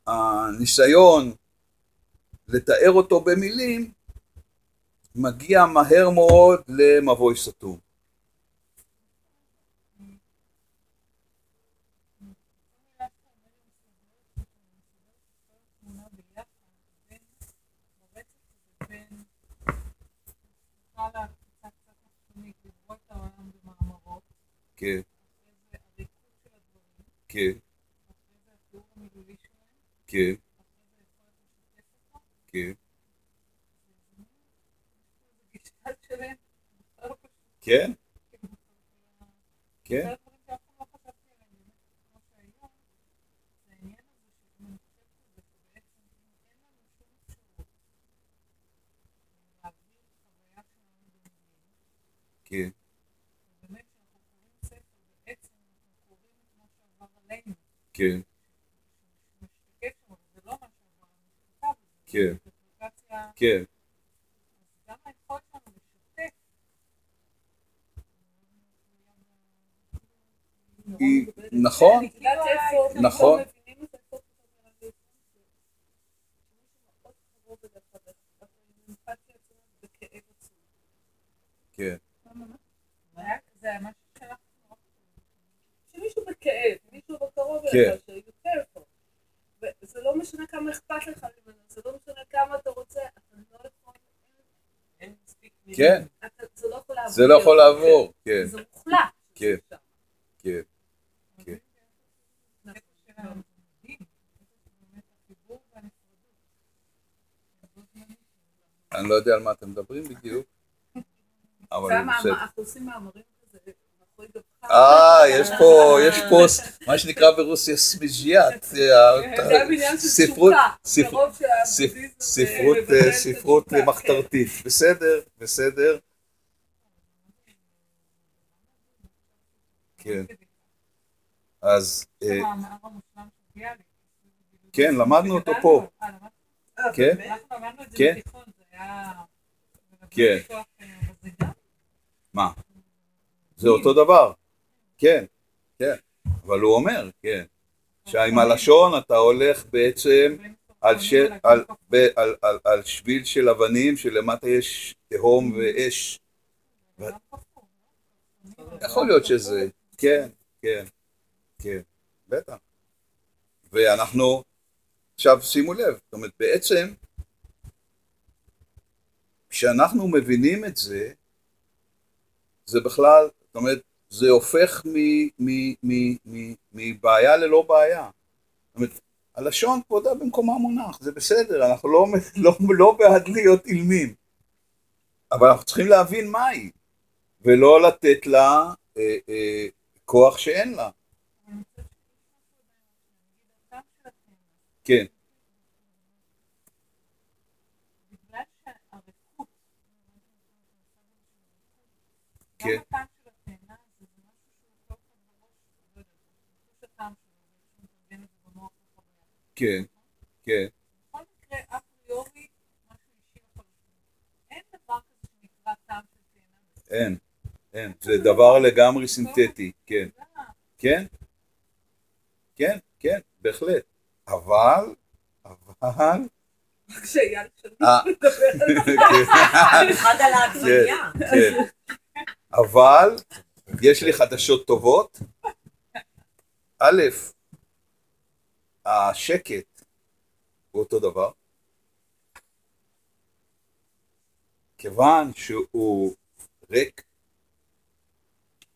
הניסיון לתאר אותו במילים מגיע מהר מאוד למבוי סתום. תמונה ביחד, בין, ברצף הזה, בין, הלאה, קצת קצת חיצונית, לקרוא את העולם במאמרות, כן, אחרי זה הריקוד של הדברים, כן, אחרי זה התיאור המילולי שלהם, כן, אחרי זה היכולת לשתף אותם, כן, זה מין, יש פה איזה גישת שלם, בכלל לא פשוט, כן, כאילו, כן. זה הדברים שאף פעם לא חשבתי עליהם, באמת, כמו שהיום, זה העניין הזה שאם אני חושבת על זה, שבעצם אם אין לנו שום אפשרות כן, באמת כשאנחנו קוראים ספר, בעצם אנחנו קוראים את מה שעבר עלינו. כן, משתקף שם, אבל זה לא מה שעבר עלינו, זה כן. אינטרפרטציה, כן, אז גם היכולת שלנו לשתף. היא- נכון, את יודעת איפה, נכון. לא מבינים את איפה אתה מדבר על זה? שמישהו מאוד קרוב אליך, ואתה עם אמפתיה עצומה וכאב עצום. כן, זה שמישהו בכאב, מישהו קרוב כן. אליך, ש- you care for. וזה לא משנה כמה אכפת לך ממנו, זה לא משנה כמה אתה רוצה, אתה לא יכול, אין מספיק כן, אתה- זה לא יכול לעבור. זה לא יכול לעבור, כן, זה מוחלט. כן. כן, כן. אני לא יודע על מה אתם מדברים בדיוק, אבל כמה בסדר. אנחנו עושים מאמרים כזה, מאחורי גבך. אה, יש פה, יש פה, מה שנקרא ברוסיה סמיג'יאט, זה היה בעניין של ספ- שהבודהיזם ספרות, מבטל אה, ספרות מחתרתית, בסדר, בסדר, כן, אז, אה, של. כן, למדנו אותו פה. אה? כן, כן. כן. אה, מה? זה אותו דבר, כן, כן, אבל הוא אומר, כן, שעם הלשון אתה הולך בעצם על, שביל של אבנים שלמטה יש תהום ואש. יכול להיות שזה, כן, כן, כן, בטח. ואנחנו, עכשיו שימו לב, זאת אומרת בעצם, כשאנחנו מבינים את זה, זה בכלל, זאת אומרת, זה הופך מבעיה ללא בעיה. זאת אומרת, הלשון כבודה במקומה מונח, זה בסדר, אנחנו לא, לא, לא בעד להיות אילמים, אבל אנחנו צריכים להבין מה היא, ולא לתת לה אה, אה, כוח שאין לה. כן, כן. גם הטעם של התאנה זה זה משהו שהוא כל כך בראש, לא יודעת, זה חוש הטעם שלו, זה מתרגם את זה במוח לחוויה. כן, כן, בכל מקרה, אפריורי, משהו אישי לחלוטין. אין דבר כזה שנקרא טעם של תאנה. אין, אין, זה דבר לגמרי סינתטי, כן, ה- כן, כן, כן, בהחלט, אבל, אבל, כשאייל אה. מדבר על על העגבנייה. כן, אבל יש לי חדשות טובות. א', השקט הוא אותו דבר. כיוון שהוא ריק,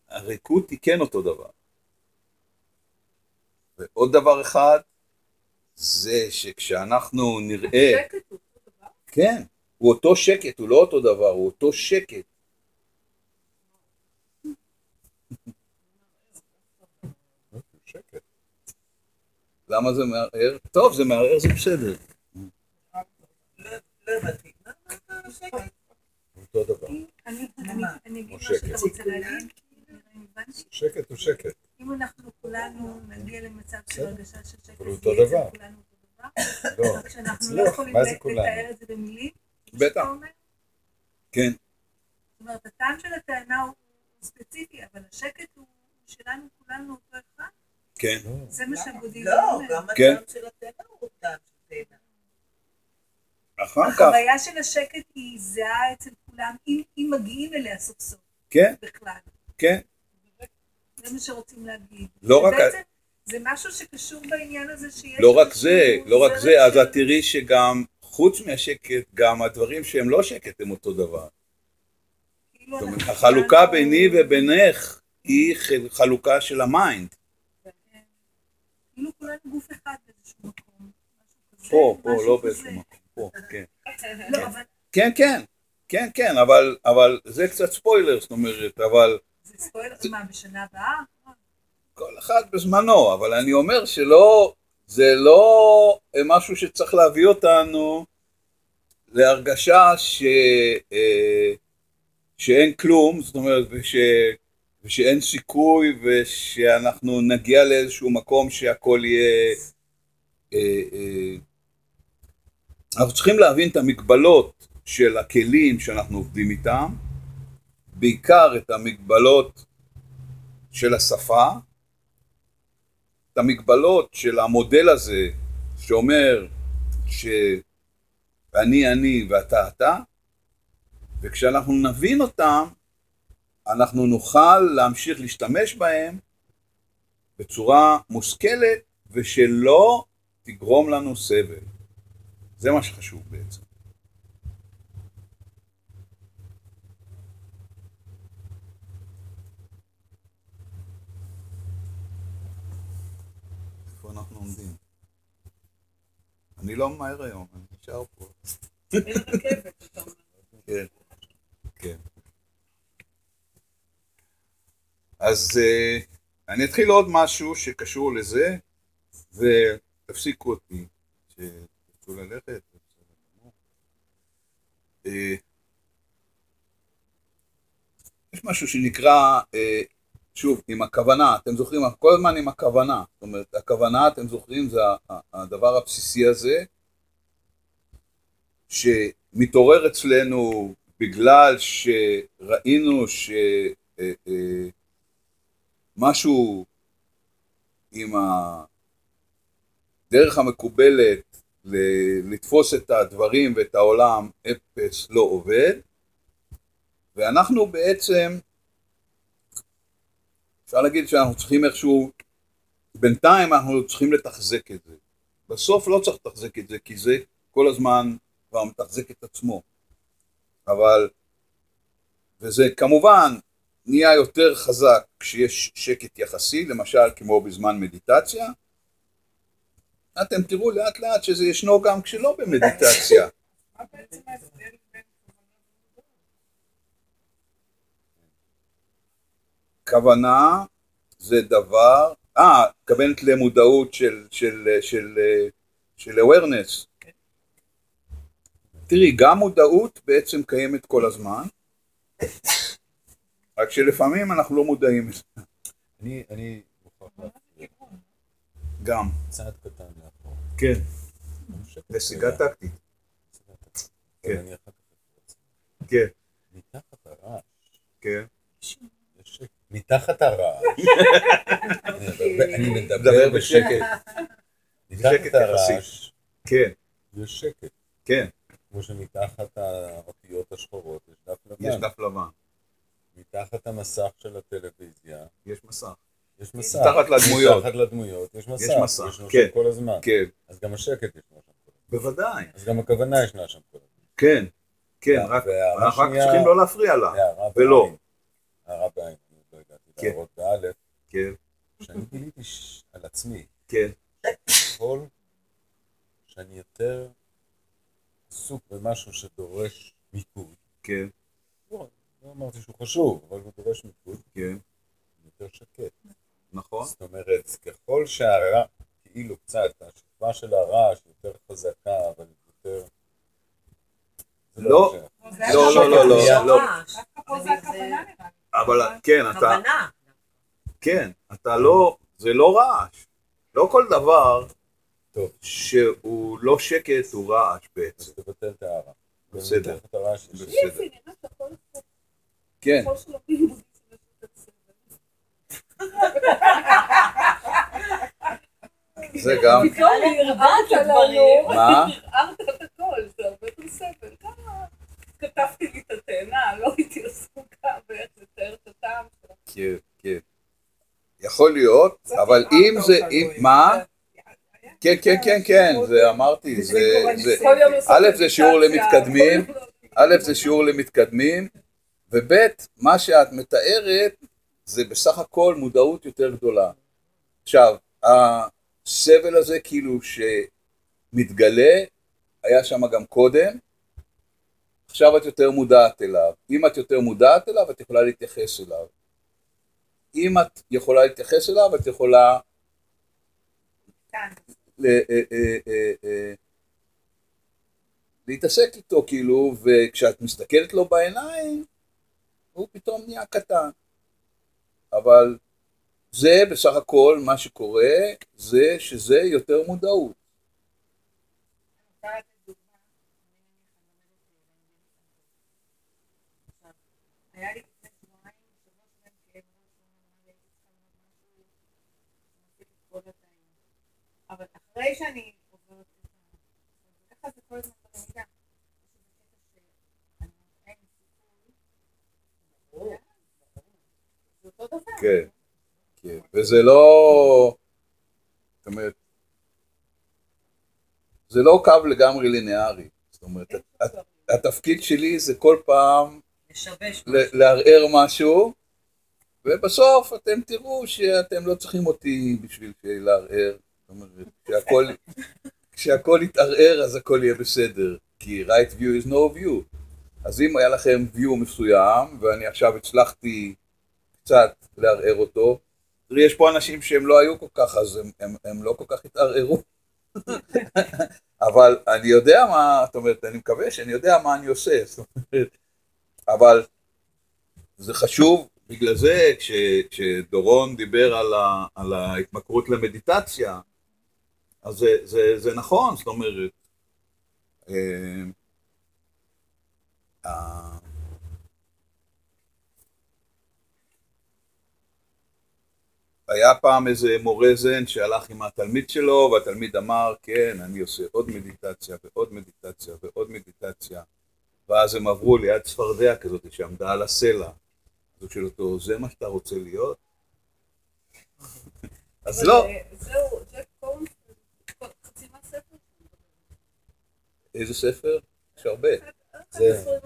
הריקות היא כן אותו דבר. ועוד דבר אחד, זה שכשאנחנו נראה... השקט הוא אותו דבר. כן, הוא אותו שקט, הוא לא אותו דבר, הוא אותו שקט. למה זה מערער? טוב, זה מערער, זה בסדר. לא? אותו דבר. אני אני- אני אגיד מה שקט. שאתה רוצה להגיד. אם הבנתי, שקט הוא שקט. אם אנחנו כולנו נגיע למצב של. הרגשה של שקט, הוא אותו דבר. לא, רק שאנחנו אצלו, לא יכולים מה זה לתאר? את זה במילים. בטח. כן, זאת אומרת, הטעם של הטענה הוא ספציפי, אבל השקט הוא שלנו כולנו אותו אחד. כן, זה מה שהבודהיזם לא. גם כן. הטעם של הטבע הוא טעם של טבע. אחר כך, החוויה של השקט היא זהה אצל כולם, אם אם מגיעים אליה סוף סוף כן, בכלל. כן, זה מה שרוצים להגיד. לא רק- זה משהו שקשור בעניין הזה שיש... לא רק זה, לא רק זה, אז את תראי שגם חוץ מהשקט, גם הדברים שהם לא שקט הם אותו דבר. כאילו זאת אומרת, אנחנו החלוקה ביני ובינך היא חלוקה של ה mind. כאילו כולנו גוף אחד באיזשהו מקום. פה, פה, לא. באיזשהו מקום, פה, כן. לא, אבל כן, כן, כן, כן, אבל, אבל זה קצת ספוילר, זאת אומרת, אבל זה ספוילר, מה, בשנה הבאה? כל אחד בזמנו, אבל אני אומר שלא, זה לא משהו שצריך להביא אותנו להרגשה ש, אה, שאין כלום, זאת אומרת, וש, ושאין סיכוי, ושאנחנו נגיע לאיזשהו מקום שהכל יהיה... אה, אה, אנחנו צריכים להבין את המגבלות של הכלים שאנחנו עובדים איתם, בעיקר את המגבלות של השפה, את המגבלות של המודל הזה שאומר שאני אני ואתה אתה, וכשאנחנו נבין אותם, אנחנו נוכל להמשיך להשתמש בהם בצורה מושכלת ושלא תגרום לנו סבל. זה מה שחשוב בעצם. איפה אנחנו עומדים? אני לא ממהר היום, אני נשאר פה. אין רכבת, אתה אומר. כן, כן. אז אה, אני אתחיל עוד משהו שקשור לזה, ותפסיקו אותי שתרצו ללכת. אה, יש משהו שנקרא, אה, שוב, עם הכוונה, אתם זוכרים, כל הזמן עם הכוונה, זאת אומרת, הכוונה, אתם זוכרים, זה הדבר הבסיסי הזה, שמתעורר אצלנו בגלל שראינו שמשהו עם הדרך המקובלת לתפוס את הדברים ואת העולם אפס לא עובד, ואנחנו בעצם, אפשר להגיד שאנחנו צריכים איכשהו, בינתיים אנחנו צריכים לתחזק את זה. בסוף לא צריך לתחזק את זה, כי זה כל הזמן כבר מתחזק את עצמו. אבל, וזה כמובן נהיה יותר חזק כשיש שקט יחסי, למשל כמו בזמן מדיטציה. אתם תראו לאט לאט שזה ישנו גם כשלא במדיטציה. כוונה זה דבר, אה, מתכוונת למודעות של, של, של, של awareness. תראי, גם מודעות בעצם קיימת כל הזמן, רק שלפעמים אנחנו לא מודעים לזה. אני, אני גם, צעד קטן לאחור. כן, נסיגה. טקטית, כן. כן. מתחת הרעש, כן. יש. מתחת הרעש, אני מדבר- בשקט. בשקט. שקט מתחת. הרעש כן, יש שקט. כן, כמו שמתחת האותיות השחורות יש דף יש לבן. דף לבן, מתחת המסך של הטלוויזיה יש מסך, יש מסך. מתחת לדמויות. מתחת לדמויות יש מסך. יש מסך, ישנו כן. שם כל הזמן. כן, אז גם השקט ישנו שם כל הזמן. בוודאי, אז גם הכוונה ישנה שם כל הזמן. כן, כן, רק אנחנו צריכים לא להפריע לה, ולא. הערה בעין, אני לא הגעתי כן. להערות באלף. כן, שאני גיליתי על עצמי, כן, ככל שאני יותר עסוק במשהו שדורש מיקוד, כן, לא לא אמרתי שהוא חשוב, אבל הוא דורש מיקוד, כן, אני יותר שקט. נכון, זאת אומרת, ככל שהרע, כאילו קצת, השכבה של הרעש יותר חזקה, אבל יותר... לא. לא, לא, לא, לא, לא. לי. אבל כן, אתה. כן, אתה לא, זה לא רעש, לא כל דבר טוב. שהוא לא שקט הוא רעש בעצם, אז תבטל את ההערה. בסדר. בסדר, יפי, נראה שהכל הפוך. כן. זה גם, פתאום הרהרת לנו, מה? הרהרת את הכל, זה הרבה יותר סבל. כמה כתבתי לי את התאנה, לא הייתי עסוקה באיך לתאר את הטעם שלה. כן, כן, יכול להיות, אבל אם זה, אם, מה? כן, כן, כן, כן, זה אמרתי, זה, א', זה שיעור למתקדמים. א', זה שיעור למתקדמים, וב', מה שאת מתארת זה בסך הכל מודעות יותר גדולה. עכשיו, הסבל הזה כאילו שמתגלה, היה שם גם קודם, עכשיו את יותר מודעת אליו. אם את יותר מודעת אליו, את יכולה להתייחס אליו. אם את יכולה להתייחס אליו, את יכולה אה, אה, אה, אה, להתעסק איתו, כאילו, וכשאת מסתכלת לו בעיניים, הוא פתאום נהיה קטן. אבל זה בסך הכל מה שקורה, זה שזה יותר מודעות. אבל אחרי שאני עוברת את ה... וככה זה כל הזמן בלמידה. יש איזה קטע שאני אין סיכוי. זה אותו דבר. כן, כן, וזה לא, זאת אומרת, זה לא קו לגמרי ליניארי, זאת אומרת, הת- התפקיד שלי זה כל פעם לערער משהו, ובסוף אתם תראו שאתם לא צריכים אותי בשביל לערער, זאת אומרת, כשהכל יתערער אז הכל יהיה בסדר, כי right view is no view, אז אם היה לכם view מסוים, ואני עכשיו הצלחתי קצת לערער אותו, תראי, יש פה אנשים שהם לא היו כל כך, אז הם, הם, הם לא כל כך התערערו. אבל אני יודע מה, זאת אומרת, אני מקווה שאני יודע מה אני עושה, זאת אומרת, אבל זה חשוב, בגלל זה כש, כשדורון דיבר על, ה, על ההתמכרות למדיטציה, אז זה, זה, זה נכון, זאת אומרת, אה, היה פעם איזה מורה זן שהלך עם התלמיד שלו, והתלמיד אמר, כן, אני עושה עוד מדיטציה ועוד מדיטציה ועוד מדיטציה, ואז הם עברו ליד צפרדע כזאת שעמדה על הסלע. אז הוא שואל אותו, זה מה שאתה רוצה להיות? אז לא, אה, זהו, ג'ק קומס, חצי מהספר. איזה ספר? יש הרבה. זה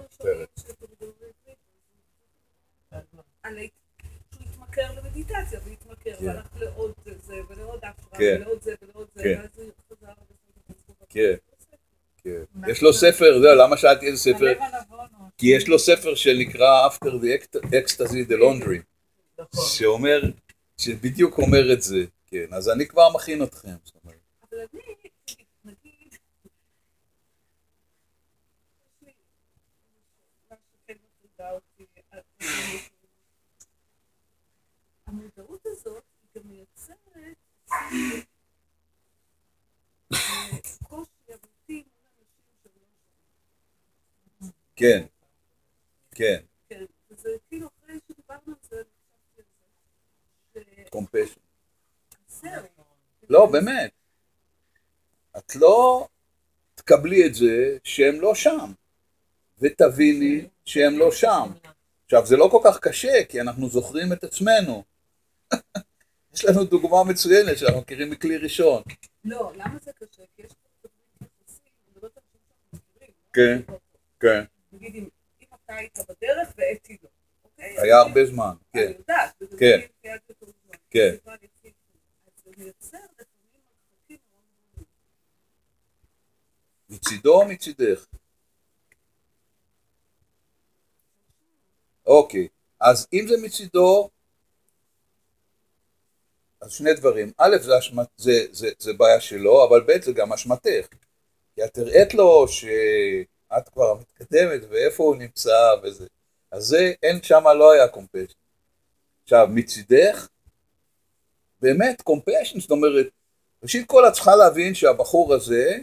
הספרים הראשונים פרק. שתורגמו לעברית. על ההת- שהוא התמכר למדיטציה, והתמכר, כן. והלך לעוד זה, ולעוד הפרעה, כן. ולעוד זה, ולעוד זה, כן. ואז הוא חזר. כן. כן. יש לו ספר, זהו, למה שאלתי איזה ספר? כי יש לו ספר שנקרא After the Ecstasy the Laundry, נכון. שאומר, שבדיוק אומר את זה, כן, אז אני כבר מכין אתכם, אבל אני, נגיד, יש לי מה שכן מטרידה אותי, המודעות הזאת היא גם מייצרת אה, קושי אמיתי מול אנשים שהם לא כן, כן, כן, וזה כאילו אחרי שדיברנו על זה. שזהו. לא, באמת. את לא תקבלי את זה שהם לא שם, ותביני שהם לא שם. עכשיו, זה לא כל כך קשה, כי אנחנו זוכרים את עצמנו. יש לנו דוגמה מצוינת שאנחנו מכירים מכלי ראשון. לא, למה זה קשה? כי יש פה אני. כן. כן. נגיד אם אתה היית בדרך ואתי לא, אוקיי? היה הרבה זמן, כן, אני יודעת, כן. זמן. כן. לפעמים מרחקים מאוד גדולים. מצידו או מצידך? אוקיי, אז אם זה מצידו, אז שני דברים. א', זה, אשמת, זה, זה, זה בעיה שלו, אבל ב', זה גם אשמתך. כי את הראית לו שאת כבר מתקדמת ואיפה הוא נמצא וזה. אז זה, אין שמה לא היה compassion. עכשיו, מצידך, באמת compassion, זאת אומרת, ראשית כל את צריכה להבין שהבחור הזה,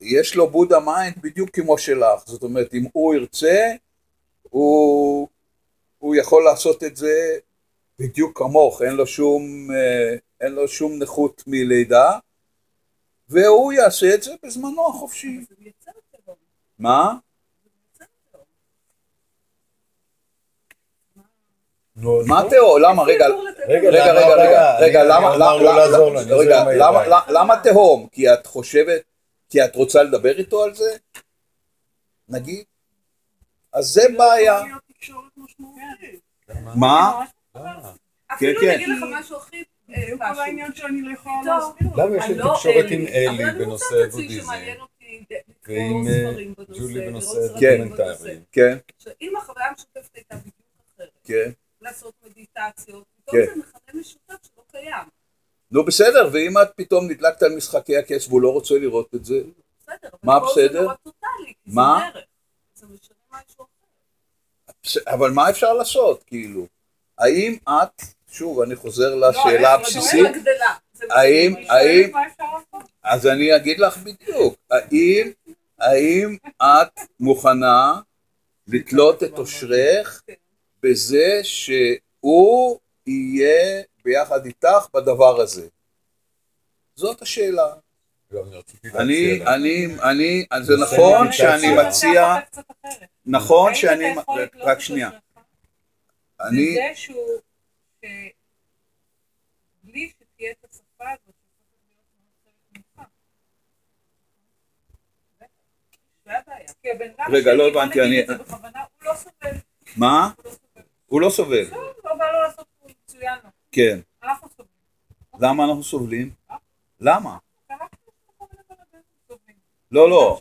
יש לו Buddha mind בדיוק כמו שלך, זאת אומרת, אם הוא ירצה, הוא, הוא יכול לעשות את זה בדיוק כמוך, אין לו שום, אה, אין לו שום נכות מלידה, והוא יעשה את זה בזמנו החופשי. מה? נו, מה תהום? למה? רגע, רגע, רגע, למה רגע, רגע, אני- למה, למה, תהום? כי את חושבת, כי את רוצה לדבר איתו על זה? נגיד? אז זה בעיה. מה? אפילו כן. אני אגיד לך משהו הכי אה, בדיוק כל. העניין שאני לא יכולה להסביר. למה יש לי לא תקשורת עם אלי בנושא בודהיזם, ועם אה, ג'ולי בנושא. דוקומנטריים. כן, שאם החוויה המשותפת הייתה בדיוק אחרת, כן. לעשות מדיטציות, פתאום כן. זה מכנה משותף שלא קיים. נו בסדר, ואם את פתאום נדלקת על משחקי הכס והוא לא רוצה לראות את זה? מה בסדר? מה? אבל מה אפשר לעשות, כאילו? האם את, שוב, אני חוזר לא, לשאלה הבסיסית, האם, האם? אז אני אגיד לך בדיוק, האם, האם את מוכנה לתלות את אושרך בזה שהוא יהיה ביחד איתך בדבר הזה? זאת השאלה. לא, אני אני. אני, זה נכון אני שאני מציע. נכון שאני, רק שנייה, אני, בזה שהוא, שבלי שתהיה את השפה הזאת. זה רגע, לא הבנתי, אני- זה לא. מה? הוא לא סובל. לא לא. כן. למה אנחנו סובלים? למה? אדם סובלים. לא, לא.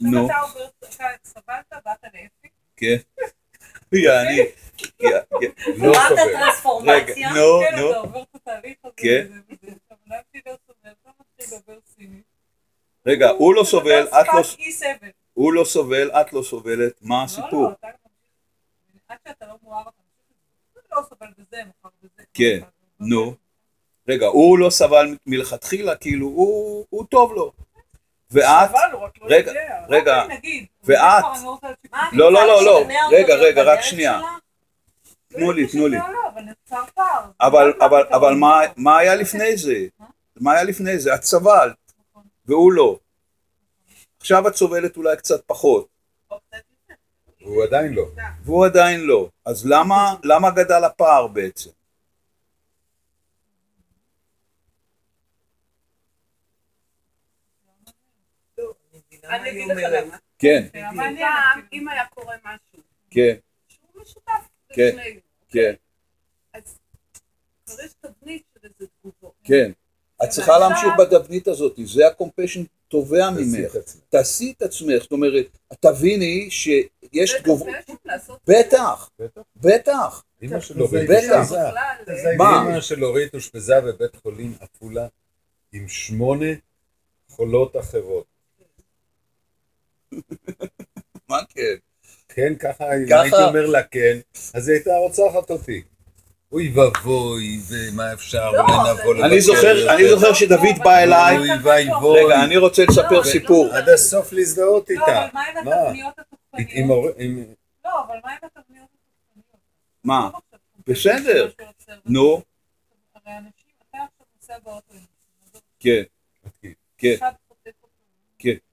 נו, אתה סבלת, באת לאפי, כן. יעני, לא. רגע, הטרנספורמציה? נו, נו, כן. רגע, הוא לא סובל, את לא, אי סבל. הוא לא סובל, את לא סובלת, מה לא, לא, הסיפור? לא. כן. נו. רגע, הוא לא סבל מלכתחילה, כאילו, הוא טוב לו. ואת, לא רגע. רגע, אוקיי. ואת? לא לא, לא, לא, לא, רגע, רגע, רק שנייה. תנו לי, תנו לי. לא, לא, אבל. אבל, לא אבל, מה, מה היה לפני זה? מה היה לפני זה? את סבלת, נכון. והוא לא. עכשיו את סובלת אולי קצת פחות, הוא עדיין לא. והוא עדיין לא. אז למה, למה גדל הפער בעצם? אני אגיד לך למה. כן, פעם, כאילו. אם היה קורה משהו כן, שהוא משותף כן. לשנינו, כן, אז כבר יש תבנית של איזה תגובות. כן. את צריכה להמשיך בתבנית הזאת, זה הקומפשן תובע ממך. תעשי את עצמך, זאת אומרת, תביני שיש זה תגובות, בטח, בטח. בטח, אמא שלו אורית אושפזה בבית חולים עפולה עם שמונה חולות אחרות. מה כן? כן, ככה, אם? הייתי אומר לה כן, אז היא הייתה רוצחת אותי. אוי ואבוי, ומה אפשר, לא, אולי נבוא אני זוכר, אני זוכר שדוד בא אליי. רגע, אני רוצה לספר לא, סיפור. עד הסוף להזדהות לא, איתה. אבל מה עם? התבניות התוקפניות? לא, אבל מה עם התבניות התוקפניות? מה? לא בסדר. נו, הרי אנשים, אתה עכשיו נוסע באוטו, כן, כן, חוטף אותו. כן. מלחמה. כן. אתה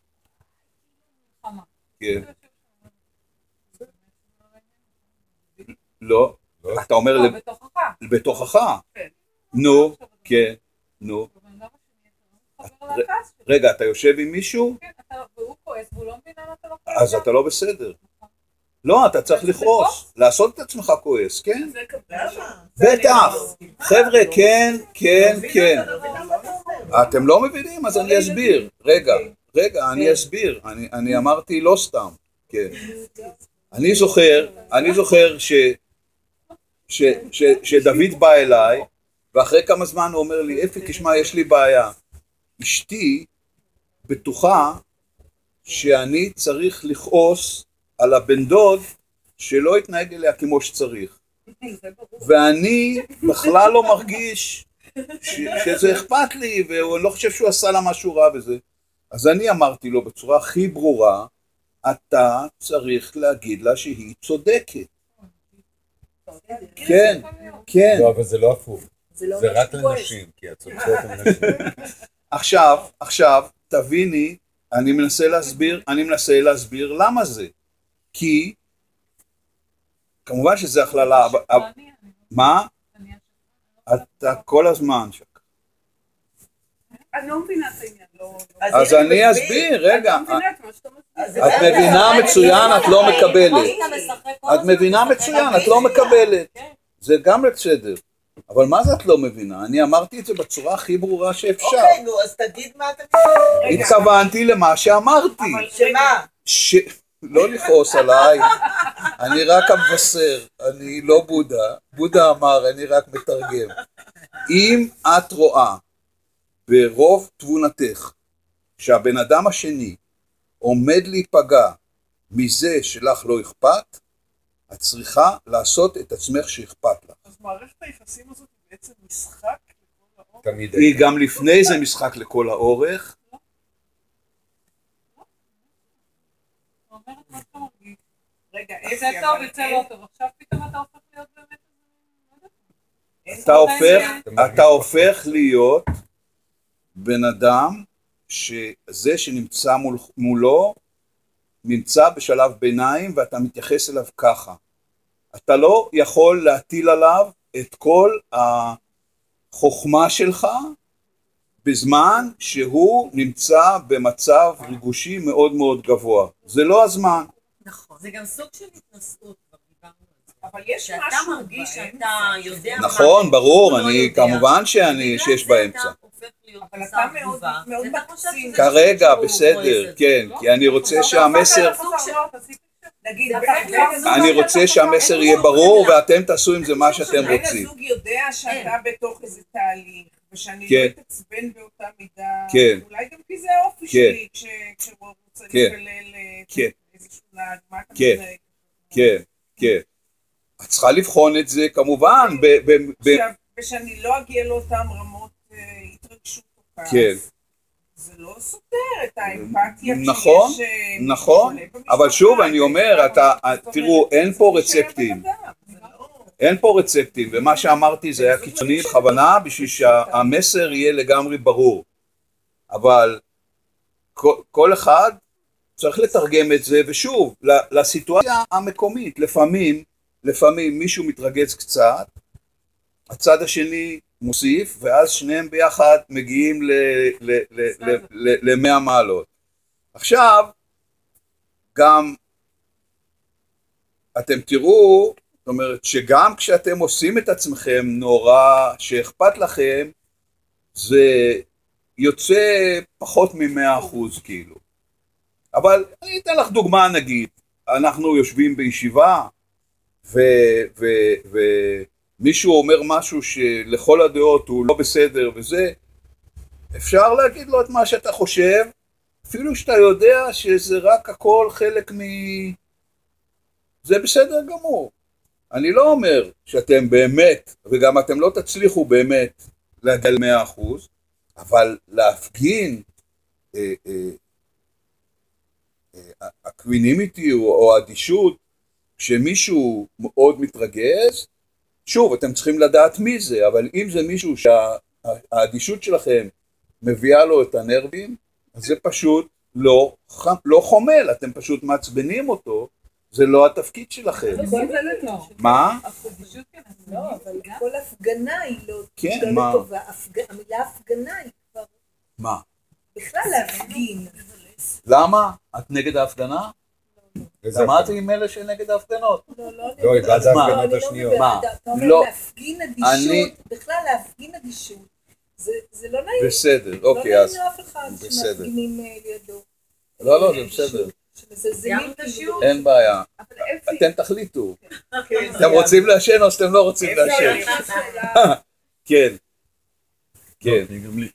יושב שם, לא, לא, אתה אומר לא, לב- בתוכך. בתוכך, כן. נו, כן, נו. לא. רגע, אתה יושב עם מישהו? כן, והוא כועס, והוא לא מבין למה אתה לא כועס. אז אתה לא בסדר. לא, אתה צריך לכעוס, לעשות את עצמך כועס, כן? בטח. חבר'ה, כן, כן, כן. אתם לא מבינים? אז אני אסביר. רגע, רגע, אני אסביר. אני, אני אמרתי לא סתם. כן. אני זוכר, אני זוכר ש, ש, ש, שדוד בא אליי, ואחרי כמה זמן הוא אומר לי, אפי, תשמע, יש לי בעיה. אשתי בטוחה שאני צריך לכעוס על הבן דוד שלא התנהג אליה כמו שצריך. ואני בכלל לא מרגיש ש- שזה אכפת לי, ואני לא חושב שהוא עשה לה משהו רע בזה. אז אני אמרתי לו בצורה הכי ברורה, אתה צריך להגיד לה שהיא צודקת. כן, כן. לא, אבל זה לא הפוך. זה לא רק. לנשים, כי הצודקות הן נשים. עכשיו, עכשיו, תביני, אני מנסה להסביר, אני מנסה להסביר למה זה. כי, כמובן שזה הכללה, אני- מה? אתה כל הזמן שם. אני לא מבינה את העניין. לא- לא- אז אני אסביר, רגע. לא את מבינה זה- מצוין, את לא מקבלת. את מבינה מצוין, על את לא. מקבלת. כן. זה גם בסדר. אבל מה זה את לא מבינה? אני אמרתי את זה בצורה הכי ברורה שאפשר. אוקיי, נו, אז תגיד מה אתה... התכוונתי למה שאמרתי. שמה? ש... לא לכעוס עליי, אני רק המבשר, אני לא בודה. בודה אמר, אני רק מתרגם. אם את רואה ברוב תבונתך שהבן אדם השני עומד להיפגע מזה שלך לא אכפת, את צריכה לעשות את עצמך שאכפת לך. אז מערכת היחסים הזאת היא בעצם משחק לכל האור. תמיד היא גם לפני זה משחק לכל האורך. רגע, אפי, טוב, יוצא אין- לא טוב. עכשיו פתאום אתה הופך להיות באמת... לא אתה הופך להיות בן אדם שזה שנמצא מול, מולו נמצא בשלב ביניים ואתה מתייחס אליו ככה. אתה לא יכול להטיל עליו את כל החוכמה שלך בזמן שהוא נמצא במצב ריגושי מאוד מאוד גבוה. זה לא הזמן. נכון. זה גם סוג של התנשאות, כבר דיברנו על זה. אבל יש שאתה משהו מרגיש באמצע. שאתה יודע מה... נכון, ברור, לא אני. כמובן שאני, שיש באמצע. אבל אתה מאוד- מקצין. כרגע, בסדר. כן, כי אני רוצה שהמסר... לא, הזוג- זוג אני רוצה שהמסר יהיה ברור. ואתם תעשו עם זה מה שאתם רוצים. הזוג יודע שאתה כן. בתוך איזה תהליך, ושאני כן. לא אתעצבן באותה מידה, כן. אולי גם כי זה האופי כן. שלי, כש- כשהוא רוצה כן. לקלל אה, כן. איזשהו נהג, מה אתה כן. מתנהג? כן, כן. את צריכה לבחון את זה כמובן, ב- ב- ב- ושאני לא אגיע לאותן רמות אה, התרגשות או כעס. כן. זה לא סותר את האמפתיה נכון, כשיש, אה, נכון, מישהו שונה אבל שוב אני אומר, אתה, אומרת, תראו, אין פה רצפטים, לא- אין פה רצפטים, ומה שאמרתי זה היה קיצוני בכוונה בשביל שהמסר יהיה לגמרי ברור, אבל כל- כל אחד צריך לתרגם את זה, ושוב, לסיטואציה המקומית, לפעמים, לפעמים מישהו מתרגז קצת, הצד השני מוסיף, ואז שניהם ביחד מגיעים ל-100 מעלות. עכשיו, גם אתם תראו, זאת אומרת שגם כשאתם עושים את עצמכם נורא שאכפת לכם, זה יוצא פחות ממאה אחוז כאילו. אבל אני אתן לך דוגמה נגיד, אנחנו יושבים בישיבה ומישהו אומר משהו שלכל הדעות הוא לא בסדר וזה, אפשר להגיד לו את מה שאתה חושב, אפילו שאתה יודע שזה רק הכל חלק מ... זה בסדר גמור. אני לא אומר שאתם באמת, וגם אתם לא תצליחו באמת להגיע למאה אחוז, אבל להפגין אה, אה, אה, equanimity או, או אדישות, כשמישהו מאוד מתרגז, שוב, אתם צריכים לדעת מי זה, אבל אם זה מישהו שהאדישות שלכם מביאה לו את הנרבים, אז זה פשוט לא, לא חומל, אתם פשוט מעצבנים אותו, זה לא התפקיד שלכם. לא. מה? לא, אבל כל הפגנה היא לא כן, מה? המילה הפגנה היא כבר מה? בכלל להפגין. למה? את נגד ההפגנה? למדתי עם אלה שנגד ההפגנות. לא, לא, לא, בעד אז? ההפגנות אני לא השניות. מבינה. מה? אתה- אתה אומר לא. להפגין אני- אדישות, בכלל להפגין אדישות, זה זה לא נעים. בסדר, לא אוקיי, נעים אז... לאף אחד בסדר. שמפגינים אה, לידו. לא, לא, זה בסדר. אין בעיה. אתם תחליטו. כן, אתם רוצים לעשן או שאתם לא רוצים לעשן? כן. כן. לי.